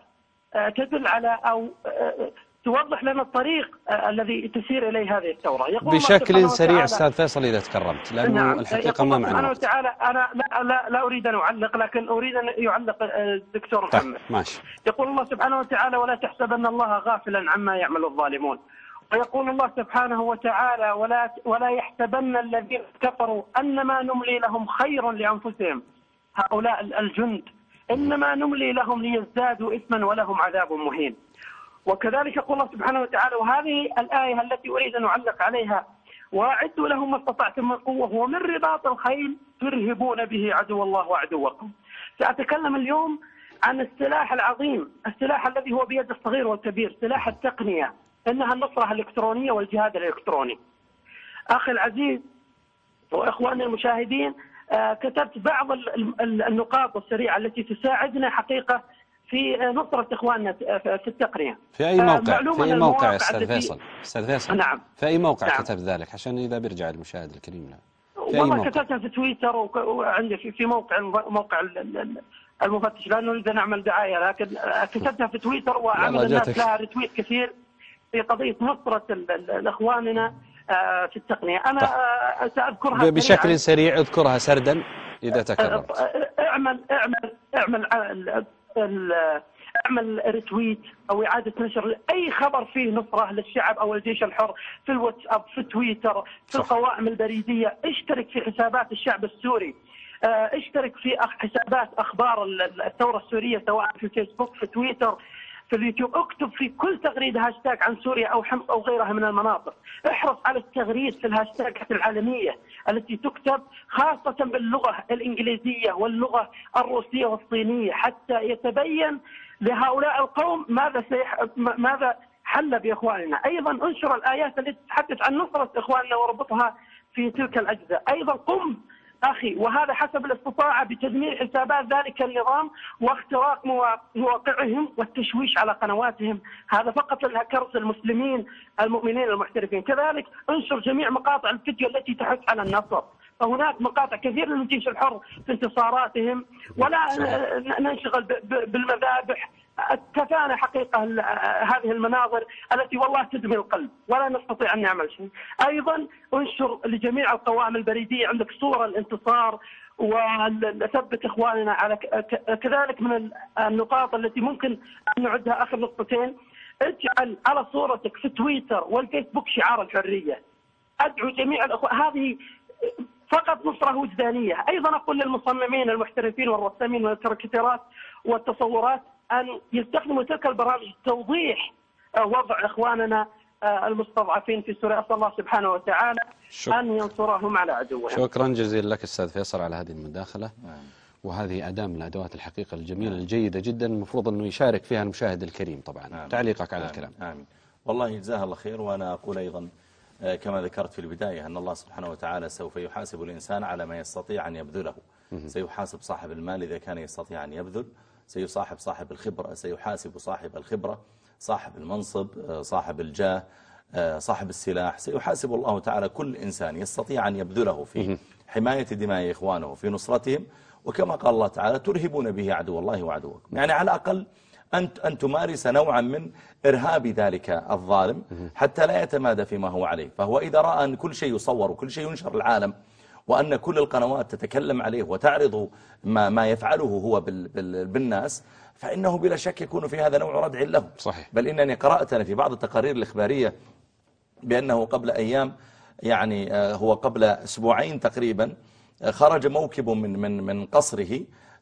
G: آه، تدل على أو آه، توضح لنا الطريق آه، الذي تسير إليه هذه الثورة. يقول
B: بشكل سريع أستاذ فيصل إذا تكرمت لأنه
G: نعم.
B: الحقيقة
G: يقول
B: ما معنا
G: سبحانه وتعالى أنا لا, لا, لا أريد أن أعلق لكن أريد أن يعلق آه، الدكتور
B: طيب
G: محمد.
B: ماشي.
G: يقول الله سبحانه وتعالى ولا تحسبن الله غافلا عما يعمل الظالمون. ويقول الله سبحانه وتعالى ولا ولا يحسبن الذين كفروا أنما نملي لهم خير لأنفسهم. هؤلاء الجند. إنما نملي لهم ليزدادوا اثما ولهم عذاب مهين. وكذلك يقول الله سبحانه وتعالى وهذه الآية التي أريد أن أعلق عليها وأعدوا لهم ما استطعتم من قوة ومن رباط الخيل ترهبون به عدو الله وعدوكم. سأتكلم اليوم عن السلاح العظيم، السلاح الذي هو بيد الصغير والكبير، سلاح التقنية، إنها النصرة الإلكترونية والجهاد الإلكتروني. أخي العزيز وإخواني المشاهدين آه، كتبت بعض ال- ال- النقاط السريعة التي تساعدنا حقيقة في آه، نصرة إخواننا في في التقنيه.
B: في
G: آه،
B: موقع في
G: أن
B: موقع يا
G: التي-
B: فيصل أستاذ فيصل
G: نعم.
B: في أي موقع
G: نعم.
B: كتب ذلك عشان إذا بيرجع المشاهد الكريم أي
G: والله كتبتها في تويتر وعندي في في موقع موقع ال- ال- ال- المفتش لا نريد أن نعمل دعاية لكن آه، كتبتها في تويتر وعمل الناس. لها ريتويت كثير في ال- اخواننا آه، في التقنية أنا آه، سأذكرها
B: ب- بشكل. سريع اذكرها سردا إذا تكرمت
G: اعمل اعمل اعمل اعمل ريتويت أو إعادة نشر اي خبر فيه نصرة للشعب أو الجيش الحر في الواتساب في تويتر في
B: صح.
G: القوائم البريدية. اشترك في حسابات الشعب السوري. آه، اشترك في حسابات أخبار ال- الثورة السورية سواء في الفيسبوك في تويتر. في اليوتيوب اكتب في كل تغريده هاشتاج عن سوريا أو حمص أو غيرها من المناطق. احرص على التغريد في الهاشتاجات العالمية التي تكتب خاصة باللغة الإنجليزية واللغة الروسية والصينية حتى يتبين لهؤلاء القوم ماذا سيح... ماذا حل بإخواننا، أيضا انشر الآيات التي تتحدث عن نصرة إخواننا وربطها في تلك الأجزاء، أيضا قم أخي وهذا حسب الاستطاعة بتدمير حسابات ذلك النظام واختراق موا- مواقعهم والتشويش على قنواتهم، هذا فقط للهكرز المسلمين المؤمنين المحترفين، كذلك انشر جميع مقاطع الفيديو التي تحث على النصر، فهناك مقاطع كثير للجيش الحر في انتصاراتهم. ولا ننشغل بالمذابح. كفانا حقيقة ال- هذه المناظر التي والله تدمي القلب ولا نستطيع أن نعمل شيء. أيضا انشر لجميع القوائم البريدية عندك صورة الانتصار وثبت إخواننا على كذلك من ال- النقاط التي ممكن أن نعدها آخر نقطتين اجعل على صورتك في تويتر والفيسبوك شعار الحرية. أدعو جميع الأخوة هذه فقط نصرة وجدانية، أيضا أقول للمصممين المحترفين والرسامين والكاريكاتيرات والتصورات أن يستخدموا تلك البرامج لتوضيح آه، وضع إخواننا آه، المستضعفين في سوريا، أسأل الله سبحانه وتعالى
B: شكرا.
G: أن ينصرهم على عدوهم.
B: شكرا. جزيلا لك أستاذ فيصل على هذه المداخلة. وهذه أداة من الأدوات الحقيقة الجميلة الجيدة جدا. المفروض أنه يشارك فيها المشاهد الكريم طبعا.
C: نعم.
B: تعليقك على
C: آمين.
B: الكلام.
C: آمين والله جزاه الله خير. وأنا أقول أيضا كما ذكرت في البداية أن الله سبحانه وتعالى سوف يحاسب الإنسان على ما يستطيع أن يبذله. سيحاسب صاحب المال إذا كان يستطيع أن يبذل. سيصاحب صاحب الخبرة سيحاسب صاحب الخبرة صاحب المنصب آه، صاحب الجاه آه، صاحب السلاح. سيحاسب الله تعالى كل إنسان يستطيع أن يبذله في حماية دماء إخوانه في نصرتهم. وكما قال الله تعالى ترهبون به عدو الله وعدوكم. يعني على الأقل أن أن تمارس نوعا من إرهاب ذلك الظالم حتى لا يتمادى فيما هو عليه فهو إذا رأى أن كل شيء يصور وكل شيء ينشر العالم وأن كل القنوات تتكلم عليه وتعرض ما, ما يفعله هو بال بال بالناس فإنه بلا شك يكون في هذا نوع ردع له
B: صحيح.
C: بل إنني قرأت أنا في بعض التقارير الإخبارية بأنه قبل أيام يعني آه، هو قبل أسبوعين تقريبا آه، خرج موكب من من من قصره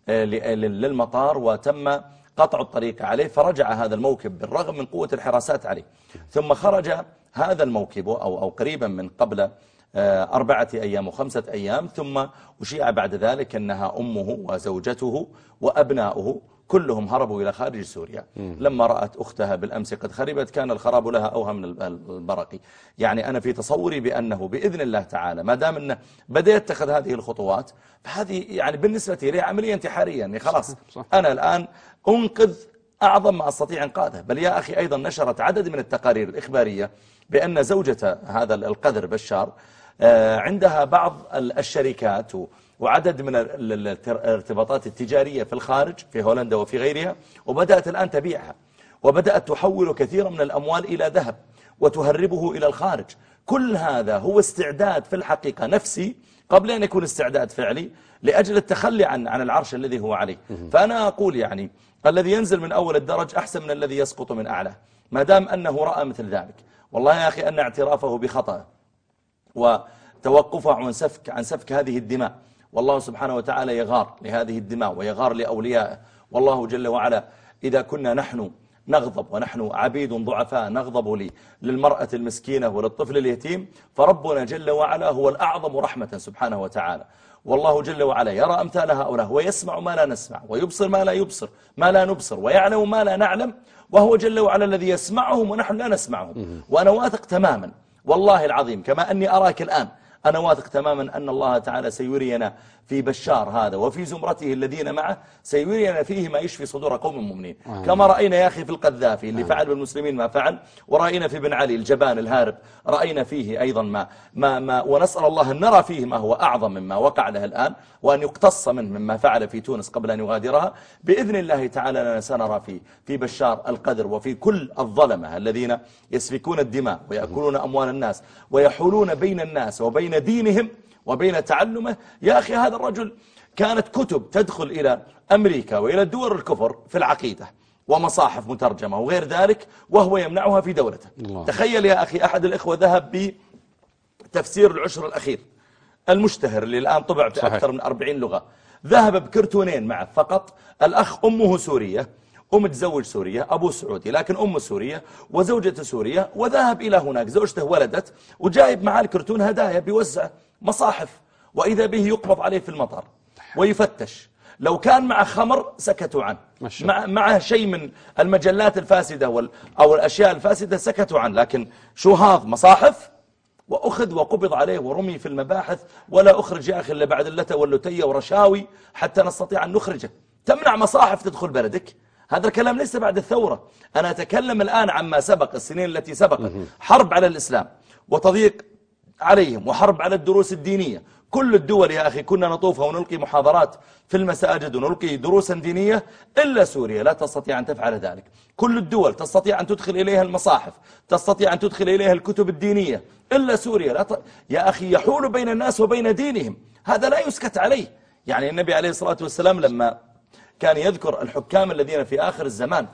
C: آه، للمطار وتم قطع الطريق عليه فرجع هذا الموكب بالرغم من قوة الحراسات عليه. ثم خرج هذا الموكب أو, أو قريبا من قبل آه، أربعة أيام وخمسة أيام ثم أشيع بعد ذلك أنها أمه وزوجته وأبناؤه كلهم هربوا إلى خارج سوريا. لما رأت أختها بالأمس قد خربت كان الخراب لها أوهم من البرق. يعني أنا في تصوري بأنه بإذن الله تعالى ما دام أنه بدأ يتخذ هذه الخطوات فهذه يعني بالنسبة لي عملية انتحارية يعني خلاص.
B: صح، صح.
C: أنا الآن أنقذ أعظم ما أستطيع إنقاذه. بل يا أخي أيضا نشرت عدد من التقارير الإخبارية بأن زوجة هذا القذر بشار آه، عندها بعض ال- الشركات وعدد من ال- ال- ال- الارتباطات التجارية في الخارج في هولندا وفي غيرها وبدأت الآن تبيعها. وبدأت تحول كثيرا من الأموال إلى ذهب وتهربه إلى الخارج. كل هذا هو استعداد في الحقيقة نفسي قبل أن يكون استعداد فعلي لأجل التخلي عن عن العرش الذي هو عليه. فأنا أقول يعني الذي ينزل من أول الدرج أحسن من الذي يسقط من أعلاه ما دام أنه رأى مثل ذلك. والله يا أخي أن اعترافه بخطأه وتوقفه عن سفك عن سفك هذه الدماء. والله سبحانه وتعالى يغار لهذه الدماء ويغار لأوليائه والله جل وعلا إذا كنا نحن نغضب ونحن عبيد ضعفاء نغضب لي للمرأة المسكينة وللطفل اليتيم فربنا جل وعلا هو الأعظم رحمة سبحانه وتعالى. والله جل وعلا يرى أمثال هؤلاء ويسمع ما لا نسمع ويبصر ما لا يبصر ما لا نبصر ويعلم ما لا نعلم وهو جل وعلا الذي يسمعهم ونحن لا نسمعهم. وأنا واثق تماما والله العظيم كما أني أراك الآن أنا واثق تماما أن الله تعالى سيرينا في بشار هذا وفي زمرته الذين معه سيرينا فيه ما يشفي صدور قوم مؤمنين. كما رأينا يا أخي في القذافي اللي فعل بالمسلمين ما فعل ورأينا في بن علي الجبان الهارب رأينا فيه أيضا ما, ما, ما ونسأل الله أن نرى فيه ما هو أعظم مما وقع له الآن وأن يقتص منه مما فعل في تونس قبل أن يغادرها. بإذن الله تعالى لنا سنرى في, في بشار القدر وفي كل الظلمة الذين يسفكون الدماء ويأكلون أموال الناس ويحولون بين الناس وبين دينهم وبين تعلمه. يا أخي هذا الرجل كانت كتب تدخل إلى أمريكا وإلى دول الكفر في العقيدة ومصاحف مترجمة وغير ذلك وهو يمنعها في دولته.
B: الله.
C: تخيل يا أخي أحد الإخوة ذهب بتفسير العشر الأخير المشتهر اللي الآن طبع في. أكثر من أربعين لغة. ذهب بكرتونين معه فقط. الأخ أمه سورية. ومتزوج سورية أبو سعودي لكن أمه سورية وزوجته سورية وذهب إلى هناك زوجته ولدت وجايب معاه الكرتون هدايا بيوزع مصاحف وإذا به يقبض عليه في المطار ويفتش. لو كان مع خمر سكتوا عنه. مع معه شيء من المجلات الفاسدة وال أو الأشياء الفاسدة سكتوا عنه. لكن شو هذا مصاحف؟ وأخذ وقبض عليه ورمي في المباحث ولا أخرج يا أخي إلا بعد اللتة واللتية ورشاوي حتى نستطيع أن نخرجه. تمنع مصاحف تدخل بلدك؟ هذا الكلام ليس بعد الثورة. أنا أتكلم الآن عما سبق السنين التي سبقت. حرب على الإسلام وتضييق عليهم وحرب على الدروس الدينية. كل الدول يا أخي كنا نطوفها ونلقي محاضرات في المساجد ونلقي دروسا دينية إلا سوريا لا تستطيع أن تفعل ذلك. كل الدول تستطيع أن تدخل إليها المصاحف تستطيع أن تدخل إليها الكتب الدينية. إلا سوريا لا ت... يا أخي يحول بين الناس وبين دينهم. هذا لا يسكت عليه. يعني النبي عليه الصلاة والسلام لما كان يذكر الحكام الذين في آخر الزمان.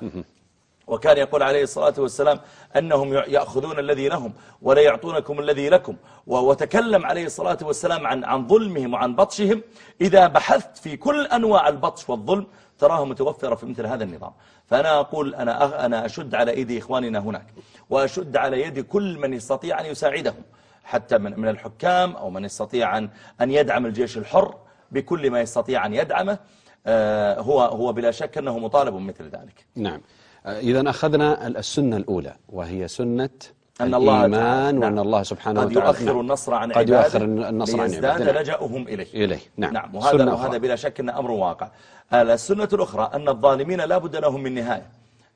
C: وكان يقول عليه الصلاة والسلام أنهم يأخذون الذي لهم ولا يعطونكم الذي لكم. وتكلم عليه الصلاة والسلام عن عن ظلمهم وعن بطشهم. إذا بحثت في كل أنواع البطش والظلم تراها متوفرة في مثل هذا النظام. فأنا أقول أنا أغ- أنا أشد على أيدي إخواننا هناك. وأشد على يد كل من يستطيع أن يساعدهم. حتى من من الحكام أو من يستطيع أن أن يدعم الجيش الحر بكل ما يستطيع أن يدعمه. هو هو بلا شك أنه مطالب مثل ذلك.
B: نعم. إذا أخذنا السنة الأولى وهي سنة
C: أن الله
B: الإيمان
C: تعالى-
B: وأن
C: نعم.
B: الله سبحانه
C: قد
B: وتعالى
C: يؤخر
B: نعم.
C: النصر عن
B: قد يؤخر النصر عن عباده. نعم.
C: لجأهم إليه.
B: إليه. نعم.
C: نعم. وهذا,
B: سنة
C: وهذا. بلا شك أن أمر واقع. السنة الأخرى أن الظالمين لا بد لهم من نهاية.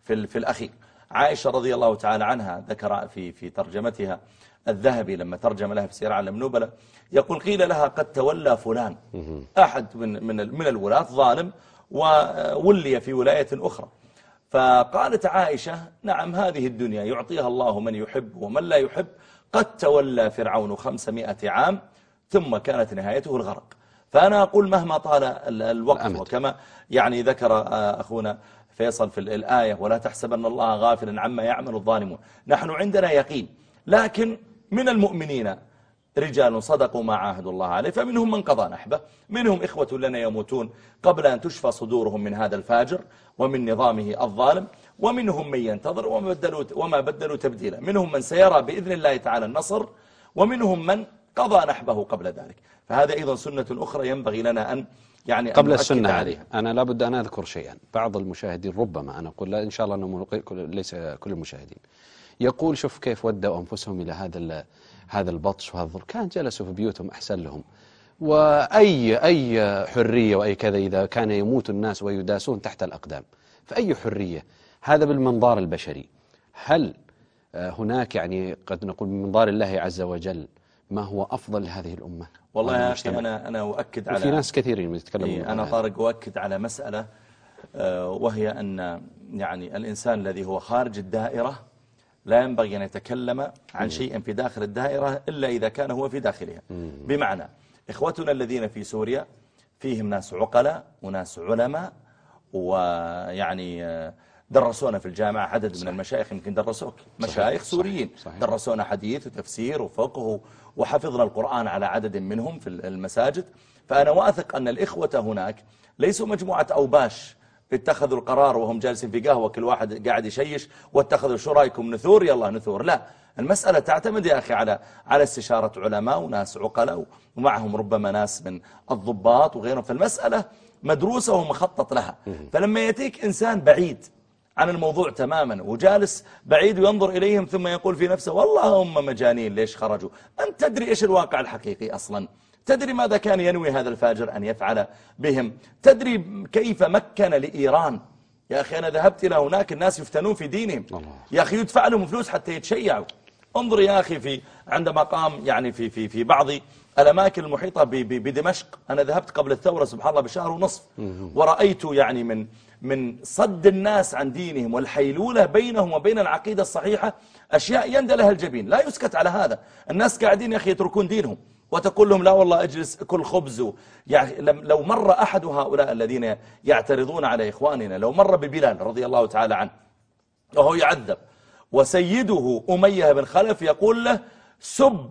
C: في, في الأخير. عائشة رضي الله تعالى عنها ذكر في, في ترجمتها الذهبي لما ترجم لها في سير علم نوبلة يقول قيل لها قد تولى فلان. أحد من, من, من الولاة ظالم وولي في ولاية أخرى. فقالت عائشة نعم هذه الدنيا يعطيها الله من يحب ومن لا يحب قد تولى فرعون خمسمائة عام ثم كانت نهايته الغرق. فأنا أقول مهما طال ال- الوقت
B: الأمد.
C: وكما يعني ذكر آه، أخونا فيصل في ال- الآية ولا تحسبن الله غافلا عما يعمل الظالمون. نحن عندنا يقين لكن من المؤمنين رجال صدقوا ما عاهدوا الله عليه فمنهم من قضى نحبه منهم إخوة لنا يموتون قبل أن تشفى صدورهم من هذا الفاجر ومن نظامه الظالم ومنهم من ينتظر وما بدلوا, وما بدلوا تبديلا منهم من سيرى بإذن الله تعالى النصر ومنهم من قضى نحبه قبل ذلك فهذا أيضا سنة أخرى ينبغي لنا أن يعني
B: قبل
C: أن
B: السنة هذه. أنا لابد أن أذكر شيئا بعض المشاهدين ربما أنا أقول لا إن شاء الله أنه ليس كل المشاهدين يقول شوف كيف ودوا أنفسهم إلى هذا هذا البطش وهذا الظلم كان جلسوا في بيوتهم أحسن لهم. وأي أي حرية وأي كذا إذا كان يموت الناس ويداسون تحت الأقدام. فأي حرية؟ هذا بالمنظار البشري. هل آه، هناك يعني قد نقول من منظار الله عز وجل ما هو أفضل لهذه الأمة؟
C: والله يا أخي؟ أنا, أنا أؤكد على
B: وفي ناس كثيرين يتكلمون
C: إيه، أنا. طارق أؤكد على مسألة آه، وهي أن يعني الإنسان الذي هو خارج الدائرة لا ينبغي أن يتكلم عن شيء في داخل الدائرة إلا إذا كان هو في داخلها. بمعنى إخوتنا الذين في سوريا فيهم ناس عقلاء وناس علماء ويعني آه، درسونا في الجامعة عدد من المشايخ يمكن درسوك. مشايخ سوريين.
B: صحيح.
C: درسونا حديث وتفسير وفقه وحفظنا القرآن على عدد منهم في المساجد. فأنا واثق أن الإخوة هناك ليسوا مجموعة أوباش اتخذوا القرار وهم جالسين في قهوة كل واحد قاعد يشيش واتخذوا شو رايكم نثور يلا نثور. لا المسألة تعتمد يا أخي على على استشارة علماء وناس عقلاء ومعهم ربما ناس من الضباط وغيرهم. فالمسألة مدروسة ومخطط لها. فلما يأتيك إنسان بعيد عن الموضوع تماما وجالس بعيد وينظر إليهم ثم يقول في نفسه والله هم مجانين ليش خرجوا؟ أنت تدري إيش الواقع الحقيقي أصلا؟ تدري ماذا كان ينوي هذا الفاجر أن يفعل بهم؟ تدري كيف مكن لإيران؟ يا أخي أنا ذهبت إلى هناك الناس يفتنون في دينهم.
B: الله.
C: يا أخي يدفع لهم فلوس حتى يتشيعوا. انظر يا أخي في عندما قام يعني في في في بعض الأماكن المحيطة بدمشق. أنا ذهبت قبل الثورة سبحان الله بشهر ونصف. ورأيت يعني من من صد الناس عن دينهم والحيلولة بينهم وبين العقيدة الصحيحة أشياء يندى لها الجبين. لا يسكت على هذا. الناس قاعدين يا أخي يتركون دينهم. وتقول لهم لا والله اجلس كل خبز. يعني لو مر أحد هؤلاء الذين يعترضون على إخواننا لو مر ببلال رضي الله تعالى عنه وهو يعذب وسيده أمية بن خلف يقول له سب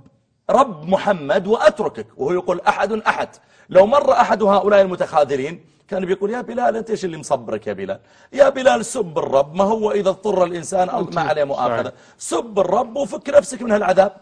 C: رب محمد وأتركك. وهو يقول أحد أحد. لو مر أحد هؤلاء المتخاذلين كان بيقول يا بلال أنت إيش اللي مصبرك يا بلال؟ يا بلال سب الرب ما هو إذا اضطر الإنسان ما عليه مؤاخذة. سب الرب وفك نفسك من هالعذاب.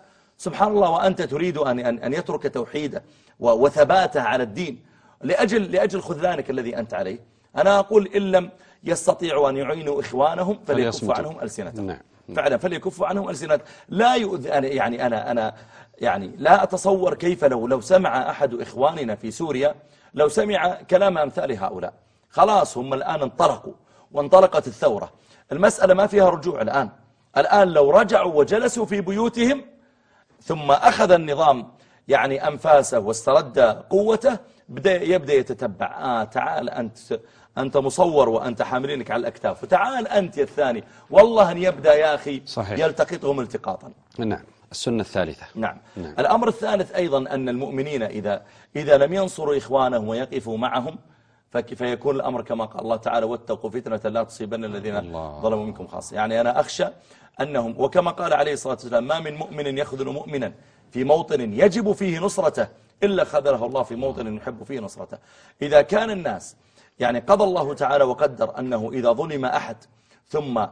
C: سبحان الله وأنت تريد أن, أن, أن يترك توحيده وثباته على الدين. لأجل, لأجل خذلانك الذي أنت عليه. أنا أقول إن لم يستطيعوا أن يعينوا إخوانهم فليكفوا. عنهم ألسنتهم.
B: نعم.
C: فعلا فليكفوا عنهم ألسنتهم. لا يؤذي أنا يعني أنا أنا يعني لا أتصور كيف لو لو سمع أحد إخواننا في سوريا لو سمع كلام أمثال هؤلاء. خلاص هم الآن انطلقوا وانطلقت الثورة. المسألة ما فيها رجوع الآن. الآن لو رجعوا وجلسوا في بيوتهم ثم أخذ النظام يعني أنفاسه واسترد قوته بدأ يبدأ يتتبع آه تعال أنت أنت مصور وأنت حاملينك على الأكتاف وتعال أنت يا الثاني والله أن يبدأ يا أخي
B: صحيح.
C: يلتقطهم التقاطا
B: نعم السنة الثالثة
C: نعم.
B: نعم.
C: الأمر الثالث أيضا أن المؤمنين إذا, إذا لم ينصروا إخوانهم ويقفوا معهم فيكون الأمر كما قال الله تعالى واتقوا فتنة لا تصيبن الذين
B: الله.
C: ظلموا منكم خاصة. يعني أنا أخشى أنهم وكما قال عليه الصلاة والسلام ما من مؤمن يخذل مؤمنا في موطن يجب فيه نصرته إلا خذله الله في موطن يحب فيه نصرته. إذا كان الناس يعني قضى الله تعالى وقدر أنه إذا ظلم أحد ثم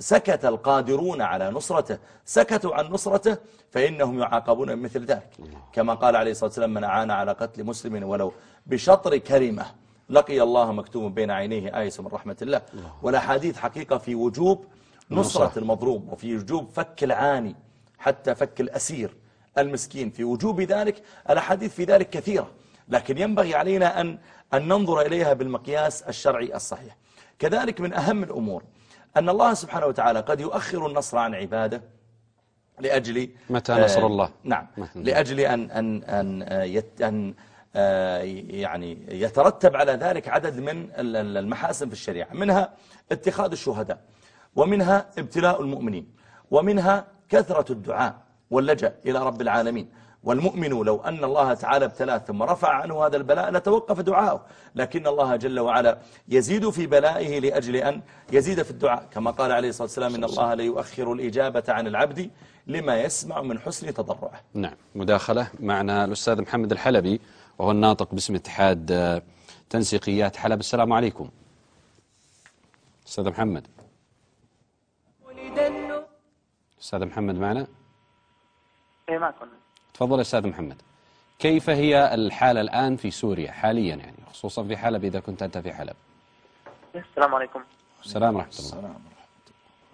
C: سكت القادرون على نصرته سكتوا عن نصرته فإنهم يعاقبون مثل ذلك. كما قال عليه الصلاة والسلام من أعان على قتل مسلم ولو بشطر كلمة لقي الله مكتوب بين عينيه آيس من رحمة الله والأحاديث حقيقة في وجوب نصرة. المظلوم وفي وجوب فك العاني حتى فك الأسير المسكين في وجوب ذلك الأحاديث في ذلك كثيرة لكن ينبغي علينا أن, أن ننظر إليها بالمقياس الشرعي الصحيح كذلك من أهم الأمور أن الله سبحانه وتعالى قد يؤخر النصر عن عباده لأجل
B: متى نصر
C: آه،
B: الله؟
C: نعم. لأجل أن, أن, أن, آه، أن يعني يترتب على ذلك عدد من ال- ال- المحاسن في الشريعة. منها اتخاذ الشهداء ومنها ابتلاء المؤمنين ومنها كثرة الدعاء واللجأ إلى رب العالمين. والمؤمن لو أن الله تعالى ابتلاه ثم رفع عنه هذا البلاء لتوقف دعاؤه. لكن الله جل وعلا يزيد في بلائه لأجل أن يزيد في الدعاء. كما قال عليه الصلاة والسلام إن الله ليؤخر الإجابة عن العبد لما يسمع من حسن تضرعه.
B: نعم. مداخلة معنا الأستاذ محمد الحلبي. وهو الناطق باسم اتحاد آه، تنسيقيات حلب. السلام عليكم. أستاذ محمد. أستاذ محمد معنا؟
H: اي معكم
B: تفضل أستاذ محمد. كيف هي الحالة الآن في سوريا حاليا يعني خصوصا في حلب إذا كنت أنت في حلب؟
H: السلام عليكم.
B: السلام ورحمة الله.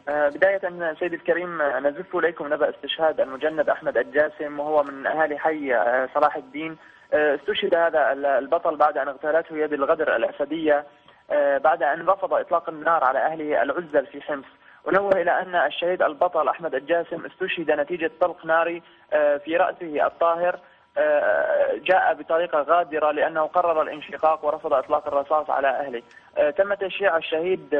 H: آه، بداية سيدي الكريم آه، نزف إليكم نبأ استشهاد المجند أحمد الجاسم وهو من أهالي حي صلاح الدين. استشهد هذا ال- البطل بعد أن اغتالته يد الغدر الأسدية آه، بعد أن رفض إطلاق النار على أهله العزل في حمص. ونوه إلى أن الشهيد البطل أحمد الجاسم استشهد نتيجة طلق ناري آه، في رأسه الطاهر. آه، جاء بطريقة غادرة لأنه قرر الانشقاق ورفض إطلاق الرصاص على أهله. تم تشييع الشهيد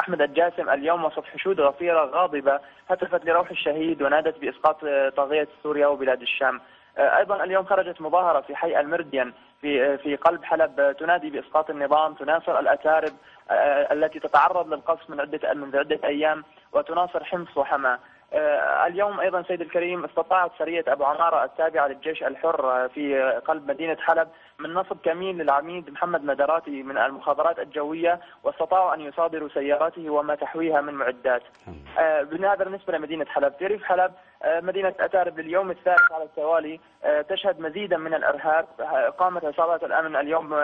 H: أحمد الجاسم اليوم وسط حشود غفيرة غاضبة هتفت لروح الشهيد ونادت بإسقاط طاغية سوريا وبلاد الشام. أيضا اليوم خرجت مظاهرة في حي المرديان في في قلب حلب تنادي بإسقاط النظام تناصر الأتارب آه، التي تتعرض للقصف من عدة من عدة أيام وتناصر حمص وحما آه، اليوم أيضا سيد الكريم استطاعت سرية أبو عماره التابعة للجيش الحر آه، في آه، قلب مدينة حلب من نصب كمين للعميد محمد مدراتي من المخابرات الجوية واستطاعوا أن يصادروا سياراته وما تحويها من معدات. آه، هذا بالنسبة لمدينة حلب، في ريف حلب آه، مدينة اتارب لليوم الثالث على التوالي آه، تشهد مزيدا من الإرهاب، آه، قامت عصابات الأمن اليوم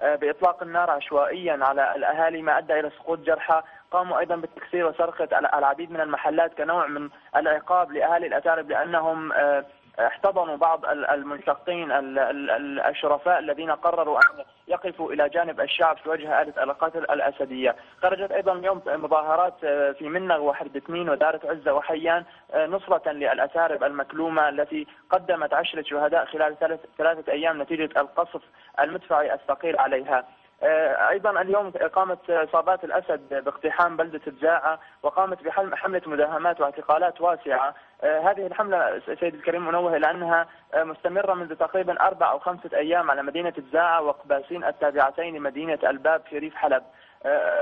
H: آه، بإطلاق النار عشوائيا على الأهالي ما أدى إلى سقوط جرحى، قاموا أيضا بالتكسير وسرقة ال- العديد من المحلات كنوع من العقاب لاهالي الاتارب لأنهم آه، احتضنوا بعض ال- المنشقين ال- ال- ال- الشرفاء الذين قرروا أن يقفوا إلى جانب الشعب في وجه آلة القتل الأسدية. خرجت أيضا اليوم مظاهرات آه، في منغ وحردتمين ودارة عزة وحيان آه، نصرة للاتارب المكلومة التي قدمت عشرة شهداء خلال ثلاث ثلاثة أيام نتيجة القصف المدفعي الثقيل عليها. آه، أيضا اليوم قامت عصابات الأسد باقتحام بلدة الجاعة وقامت بحمله مداهمات واعتقالات واسعة آه، هذه الحملة سيد الكريم منوه إلى أنها آه، مستمرة منذ تقريبا أربع أو خمسة أيام على مدينة الزاعه وقباسين التابعتين لمدينة الباب في ريف حلب.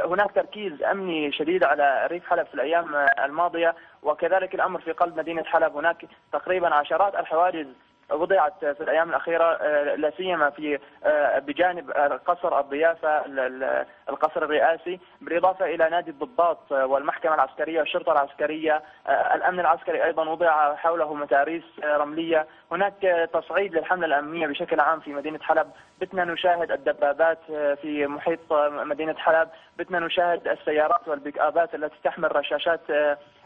H: هناك تركيز أمني شديد على ريف حلب في الأيام الماضية وكذلك الأمر في قلب مدينة حلب هناك تقريبا عشرات الحواجز وضعت في الأيام الأخيرة آه، لا سيما في آه، بجانب قصر الضيافة ال- ال- القصر الرئاسي بالإضافة إلى نادي الضباط آه، والمحكمة العسكرية والشرطة العسكرية الأمن العسكري أيضا وضع حوله متاريس رملية. هناك تصعيد للحملة الأمنية بشكل عام في مدينة حلب. بتنا نشاهد الدبابات في محيط مدينة حلب. بتنا نشاهد السيارات والبيك أبات التي تحمل رشاشات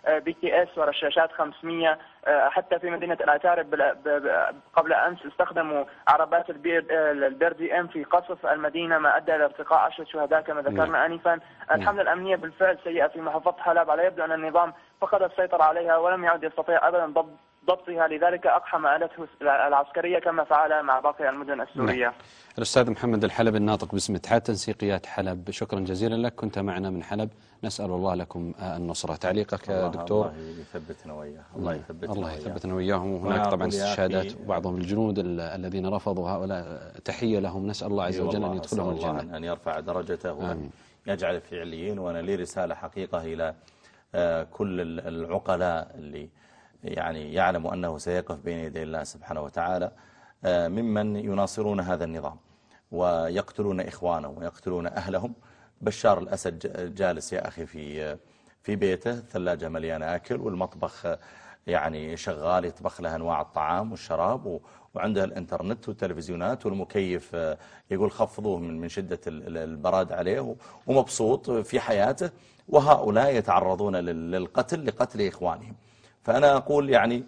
H: بي تي إس ورشاشات 500 آه، حتى في مدينة الاتارب بل- ب- ب- قبل أمس استخدموا عربات البير آه، البير دي ام في قصف المدينة ما أدى إلى ارتقاء 10 شهداء كما ذكرنا انفا. الحملة الأمنية بالفعل سيئة في محافظه حلب على يبدو ان النظام فقد السيطرة عليها ولم يعد يستطيع ابدا ضبط ضبطها لذلك أقحم آلته العسكرية كما فعل مع باقي المدن السورية.
B: الأستاذ محمد الحلب الناطق باسم اتحاد تنسيقيات حلب. شكرا جزيلا لك. كنت معنا من حلب. نسأل الله لكم النصرة. تعليقك يا
C: الله-
B: دكتور؟
C: الله يثبتنا وإياه الله يثبتنا
B: الله. يثبتنا وإياهم
C: وأنا
B: وهناك طبعا استشهادات وبعضهم الجنود ال- الذين رفضوا هؤلاء. تحية لهم. نسأل الله عز
C: إي
B: وجل أن يدخلهم الجنة.
C: أن يرفع درجته
B: آمين.
C: يجعل في عليين وأنا لي رسالة حقيقة إلى آه، كل ال- العقلاء اللي يعني يعلم أنه سيقف بين يدي الله سبحانه وتعالى آه، ممن يناصرون هذا النظام ويقتلون إخوانهم ويقتلون أهلهم. بشار الأسد جالس يا أخي في في بيته الثلاجة مليانة أكل والمطبخ يعني شغال يطبخ له أنواع الطعام والشراب وعنده الإنترنت والتلفزيونات والمكيف آه، يقول خفضوه من من شدة ال- ال- البراد عليه ومبسوط في حياته. وهؤلاء يتعرضون لل- للقتل لقتل إخوانهم. فأنا أقول يعني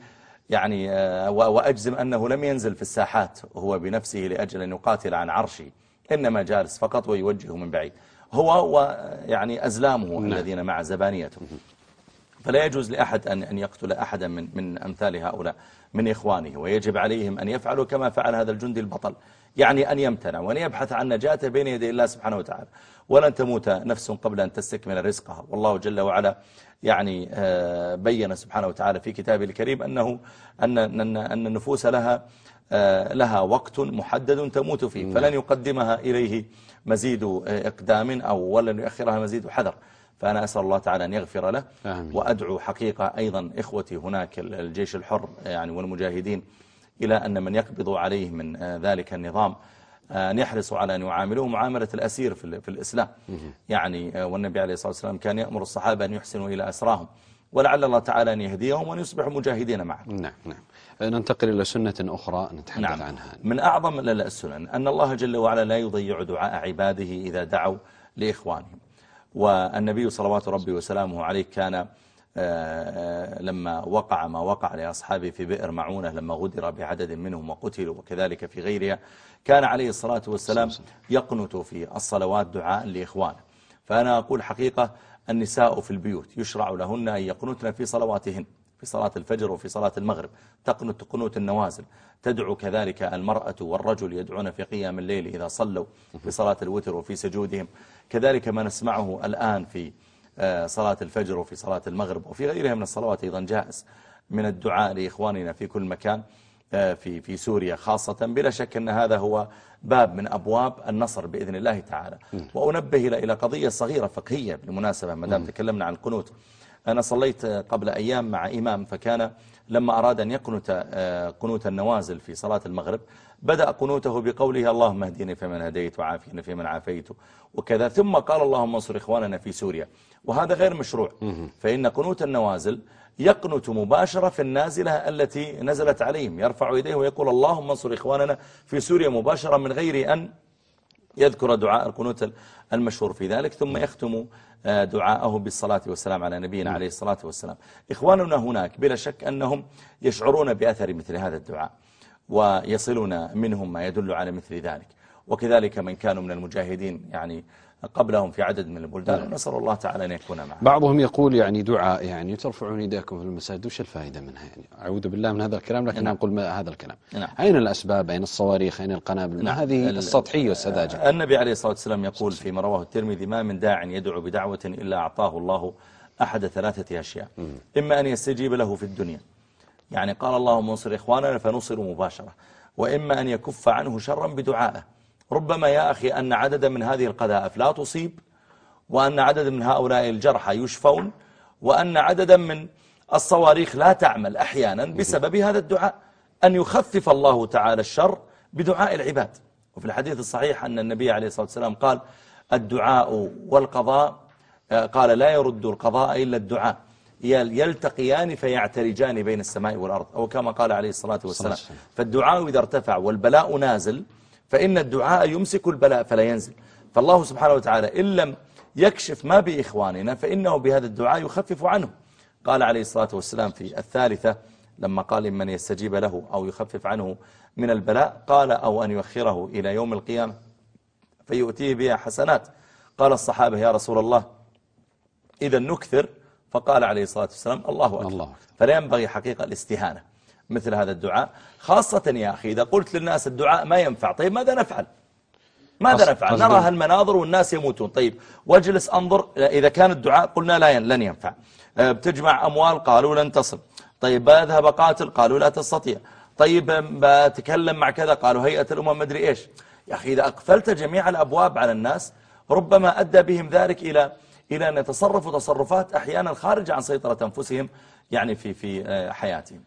C: يعني آه، وأجزم أنه لم ينزل في الساحات هو بنفسه لأجل أن يقاتل عن عرشه. إنما جالس فقط ويوجه من بعيد. هو ويعني أزلامه
B: نعم.
C: الذين مع زبانيته. فلا يجوز لأحد أن أن يقتل أحدا من من أمثال هؤلاء من إخوانه. ويجب عليهم أن يفعلوا كما فعل هذا الجندي البطل. يعني أن يمتنع وأن يبحث عن نجاته بين يدي الله سبحانه وتعالى. ولن تموت نفس قبل أن تستكمل رزقها. والله جل وعلا يعني آه، بين سبحانه وتعالى في كتابه الكريم أنه أن, أن, أن النفوس لها آه، لها وقت محدد تموت فيه. فلن يقدمها إليه مزيد إقدام أو ولن يؤخرها مزيد حذر. فأنا أسأل الله تعالى أن يغفر له.
B: آمين.
C: وأدعو حقيقة أيضا إخوتي هناك الجيش الحر يعني والمجاهدين إلى أن من يقبض عليه من آه، ذلك النظام. آه، أن يحرصوا على أن يعاملوه معاملة الأسير في, ال- في الإسلام. يعني آه، والنبي عليه الصلاة والسلام كان يأمر الصحابة أن يحسنوا إلى أسراهم. ولعل الله تعالى أن يهديهم وأن يصبحوا مجاهدين معه
B: نعم نعم. ننتقل إلى سنة أخرى نتحدث
C: نعم.
B: عنها.
C: من أعظم ال- السنن أن الله جل وعلا لا يضيع دعاء عباده إذا دعوا لإخوانهم. والنبي صلوات ربي وسلامه عليه كان آه، لما وقع ما وقع لأصحابه في بئر معونة لما غدر بعدد منهم وقتلوا وكذلك في غيرها كان عليه الصلاة والسلام يقنت في الصلوات دعاء لإخوانه. فأنا أقول حقيقة النساء في البيوت يشرع لهن أن يقنتن في صلواتهن في صلاة الفجر وفي صلاة المغرب. تقنت قنوت النوازل. تدعو كذلك المرأة والرجل يدعون في قيام الليل إذا صلوا في صلاة الوتر وفي سجودهم. كذلك ما نسمعه الآن في آه، صلاة الفجر وفي صلاة المغرب وفي غيرها من الصلوات أيضا جائز. من الدعاء لإخواننا في كل مكان. في في سوريا خاصة بلا شك أن هذا هو باب من أبواب النصر بإذن الله تعالى. وأنبه إلى قضية صغيرة فقهية بالمناسبة ما دام تكلمنا عن القنوت. أنا صليت قبل أيام مع إمام فكان لما أراد أن يقنت آه، قنوت النوازل في صلاة المغرب بدأ قنوته بقوله اللهم اهدني فيمن هديت وعافيني فيمن عافيت وكذا. ثم قال اللهم انصر إخواننا في سوريا وهذا غير مشروع. فإن قنوت النوازل يقنت مباشرة في النازلة التي نزلت عليهم. يرفع يديه ويقول اللهم انصر إخواننا في سوريا مباشرة من غير أن يذكر دعاء القنوت المشهور. في ذلك ثم يختم آه، دعاءه بالصلاة والسلام على نبينا عليه الصلاة والسلام. إخواننا هناك بلا شك أنهم يشعرون بأثر مثل هذا الدعاء ويصلون منهم ما يدل على مثل ذلك. وكذلك من كانوا من المجاهدين يعني قبلهم في عدد من البلدان. ونسأل الله تعالى أن يكون معهم
B: بعضهم يقول يعني دعاء يعني ترفعون يديكم في المساجد وش الفائدة منها يعني؟ أعوذ بالله من هذا الكلام لكن
C: نعم.
B: أقول ما هذا الكلام.
C: نعم.
B: أين الأسباب؟ أين الصواريخ؟ أين القنابل؟
C: نعم.
B: هذه
C: ال-
B: السطحية والسذاجة
C: النبي عليه الصلاة والسلام يقول فيما رواه الترمذي ما من داع يدعو بدعوة إلا أعطاه الله أحد ثلاثة أشياء. إما أن يستجيب له في الدنيا. يعني قال اللهم انصر إخواننا فنصروا مباشرة. وإما أن يكف عنه شرا بدعائه. ربما يا أخي أن عددا من هذه القذائف لا تصيب وأن عددا من هؤلاء الجرحى يشفون وأن عددا من الصواريخ لا تعمل أحيانا بسبب هذا الدعاء. أن يخفف الله تعالى الشر بدعاء العباد. وفي الحديث الصحيح أن النبي عليه الصلاة والسلام قال الدعاء والقضاء آه، قال لا يرد القضاء إلا الدعاء. يل- يلتقيان فيعترجان بين السماء والأرض. أو كما قال عليه الصلاة والسلام. فالدعاء إذا ارتفع والبلاء نازل فإن الدعاء يمسك البلاء فلا ينزل. فالله سبحانه وتعالى إن لم يكشف ما بإخواننا فإنه بهذا الدعاء يخفف عنه. قال عليه الصلاة والسلام في الثالثة لما قال من يستجيب له أو يخفف عنه من البلاء قال أو أن يؤخره إلى يوم القيامة فيؤتيه بها حسنات. قال الصحابة يا رسول الله إذا نكثر فقال عليه الصلاة والسلام الله أكبر.
B: الله.
C: فلا ينبغي حقيقة الاستهانة. مثل هذا الدعاء. خاصة يا أخي إذا قلت للناس الدعاء ما ينفع طيب ماذا نفعل؟ ماذا نفعل؟ نرى هالمناظر والناس يموتون. طيب واجلس أنظر إذا كان الدعاء قلنا لا ين- لن ينفع. آه، بتجمع أموال قالوا لن تصل. طيب بذهب قاتل قالوا لا تستطيع. طيب بتكلم مع كذا قالوا هيئة الأمم مدري إيش. يا أخي إذا أقفلت جميع الأبواب على الناس ربما أدى بهم ذلك إلى إلى أن يتصرفوا تصرفات أحيانا خارجة عن سيطرة أنفسهم يعني في في آه، حياتهم.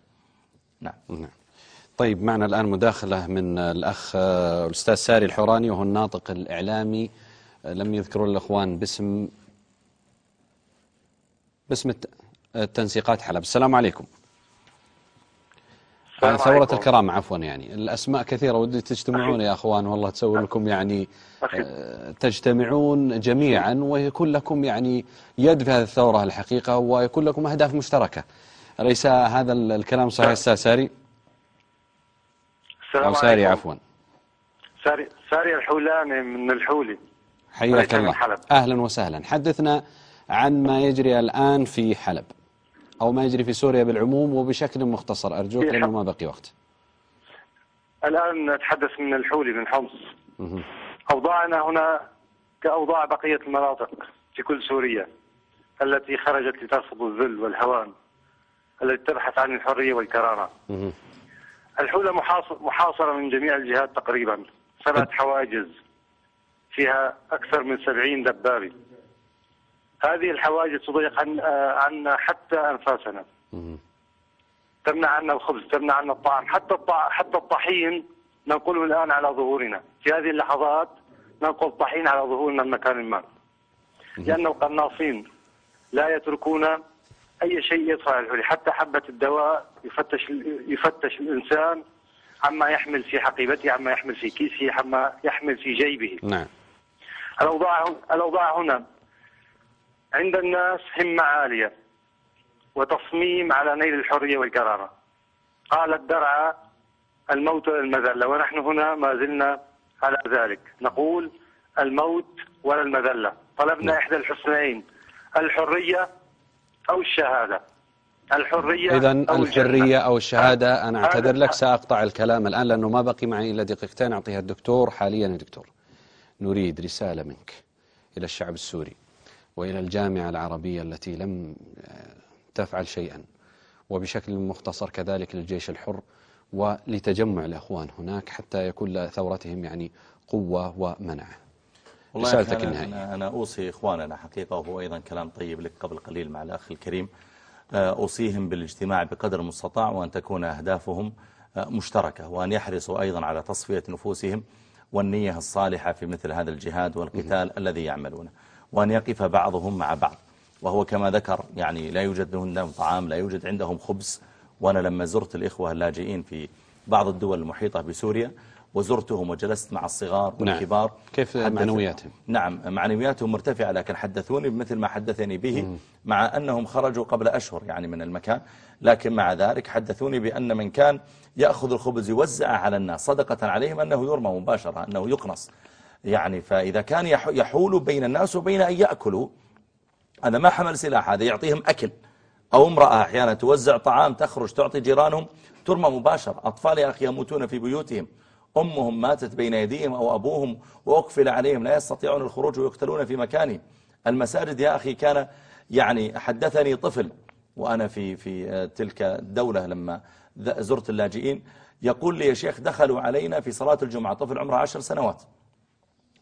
C: نعم
B: نعم. طيب معنا الآن مداخلة من الأخ آه، الأستاذ ساري الحوراني وهو الناطق الإعلامي آه، لم يذكروا الأخوان باسم باسم الت- التنسيقات حلب السلام عليكم
I: السلام
B: ثورة
I: عليكم.
B: الكرام عفوا يعني الأسماء كثيرة ودي تجتمعون يا أخوان والله تسوي لكم يعني. آه، تجتمعون جميعا ويكون لكم يعني يد في هذه الثورة الحقيقة ويكون لكم أهداف مشتركة أليس هذا ال- الكلام صحيح أستاذ ساري؟
I: السلام
B: أو ساري. عفوا.
I: ساري ساري الحولاني من الحولي.
B: حياك الله. أهلا وسهلا. حدثنا عن ما يجري الآن في حلب أو ما يجري في سوريا بالعموم وبشكل مختصر. أرجوك لأنه ما بقي وقت.
I: الآن نتحدث من الحولي من حمص. أوضاعنا هنا كأوضاع بقية المناطق في كل سوريا التي خرجت لترفض الذل والهوان. التي تبحث عن الحرية والكرامة. الحولة محاص- محاصرة من جميع الجهات تقريبا. سبعة حواجز. فيها أكثر من سبعين دبابة. هذه الحواجز تضيق عن آه، عنا حتى أنفاسنا. تمنع عنا الخبز تمنع عنا الطعام. حتى الطع... حتى الطحين ننقله الآن على ظهورنا. في هذه اللحظات ننقل الطحين على ظهورنا من مكان ما. لأن القناصين لا يتركون أي شيء على الحلي. حتى حبة الدواء يفتش يفتش الإنسان عما يحمل في حقيبته عما يحمل في كيسه عما يحمل في جيبه.
B: نعم.
I: الأوضاع الأوضاع هنا. عند الناس همة عالية وتصميم على نيل الحرية والكرامة. قال الدرع الموت والمذلة ونحن هنا ما زلنا على ذلك. نقول الموت ولا المذلة. طلبنا إحدى الحسنين الحرية أو الشهادة. الحرية
B: إذا. الحرية أو الشهادة أنا أعتذر لك سأقطع الكلام الآن لأنه ما بقي معي إلا دقيقتين أعطيها الدكتور. حاليا يا دكتور نريد رسالة منك إلى الشعب السوري وإلى الجامعة العربية التي لم آه، تفعل شيئا وبشكل مختصر كذلك للجيش الحر ولتجمع الأخوان هناك حتى يكون لثورتهم يعني قوة ومنعة
C: والله
B: رسالتك النهائية.
C: أنا, أوصي إخواننا حقيقة وهو أيضا كلام طيب لك قبل قليل مع الأخ الكريم. آه، أوصيهم بالاجتماع بقدر المستطاع وأن تكون أهدافهم آه، مشتركة وأن يحرصوا أيضا على تصفية نفوسهم والنية الصالحة في مثل هذا الجهاد والقتال الذي يعملونه وأن يقف بعضهم مع بعض. وهو كما ذكر يعني لا يوجد عندهم طعام لا يوجد عندهم خبز. وأنا لما زرت الإخوة اللاجئين في بعض الدول المحيطة بسوريا وزرتهم وجلست مع الصغار
B: نعم.
C: والكبار.
B: كيف
C: حدث-
B: معنوياتهم؟
C: نعم معنوياتهم مرتفعة لكن حدثوني بمثل ما حدثني به مع أنهم خرجوا قبل أشهر يعني من المكان. لكن مع ذلك حدثوني بأن من كان يأخذ الخبز يوزع على الناس صدقة عليهم أنه يرمى مباشرة أنه يقنص. يعني فإذا كان يح- يحول بين الناس وبين أن يأكلوا هذا ما حمل سلاح هذا يعطيهم أكل. أو امرأة أحيانا توزع طعام تخرج تعطي جيرانهم ترمى مباشرة. أطفال يا أخي يموتون في بيوتهم. أمهم ماتت بين يديهم أو أبوهم وأقفل عليهم لا يستطيعون الخروج ويقتلون في مكانهم المساجد يا أخي كان يعني حدثني طفل وأنا في في آه، تلك الدولة لما زرت اللاجئين. يقول لي يا شيخ دخلوا علينا في صلاة الجمعة طفل عمره عشر سنوات.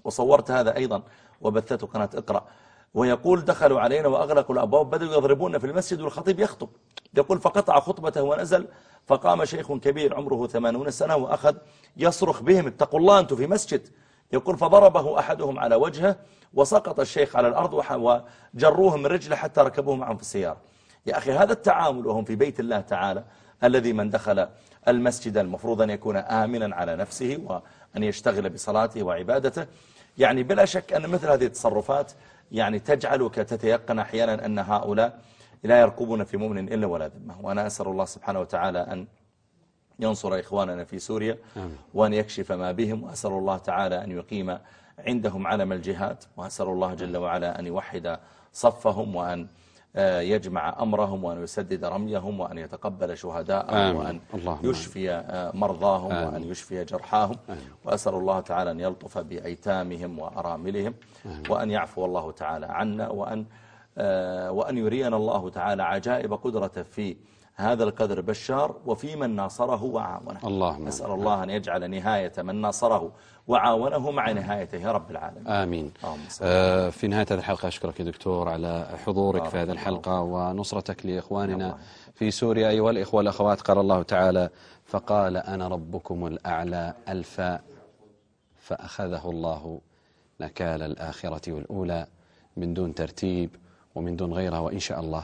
C: وصورت هذا أيضا وبثته قناة اقرأ. ويقول دخلوا علينا وأغلقوا الأبواب بدأوا يضربون في المسجد والخطيب يخطب. يقول فقطع خطبته ونزل فقام شيخ كبير عمره ثمانون سنة وأخذ يصرخ بهم اتقوا الله أنتم في مسجد. يقول فضربه أحدهم على وجهه وسقط الشيخ على الأرض وجروه من رجله حتى ركبوه معهم في السيارة. يا أخي هذا التعامل وهم في بيت الله تعالى الذي من دخل المسجد المفروض أن يكون آمنا على نفسه وأن يشتغل بصلاته وعبادته. يعني بلا شك أن مثل هذه التصرفات يعني تجعلك تتيقن أحيانا أن هؤلاء لا يرقبون في مؤمن إلا ولا ذمة وأنا أسأل الله سبحانه وتعالى أن ينصر إخواننا في سوريا. وأن يكشف ما بهم وأسأل الله تعالى أن يقيم عندهم علم الجهاد وأسأل الله جل وعلا أن يوحد صفهم وأن يجمع أمرهم وأن يسدد رميهم وأن يتقبل شهداءهم
B: آمين.
C: وأن يشفي آه، مرضاهم
B: آمين.
C: وأن يشفي جرحاهم
B: آمين.
C: وأسأل الله تعالى أن يلطف بأيتامهم وأراملهم وأن يعفو الله تعالى عنا وأن آه، وأن يرينا الله تعالى عجائب قدرته في هذا القدر بشار وفي من ناصره وعاونه.
B: اللهم
C: أسأل الله أن يجعل نهاية من ناصره وعاونه مع نهايته يا رب العالمين.
B: آمين. آه، في نهاية هذه الحلقة أشكرك يا دكتور على حضورك في هذه الحلقة ونصرتك لإخواننا في سوريا. أيها الإخوة والأخوات قال الله تعالى فقال أنا ربكم الأعلى الفاء فأخذه الله نكال الآخرة والأولى من دون ترتيب ومن دون غيرها وإن شاء الله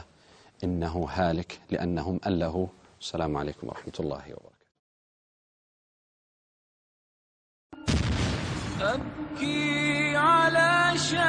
B: إنه هالك لأنهم أله السلام عليكم ورحمة الله وبركاته.
A: أبكي على شام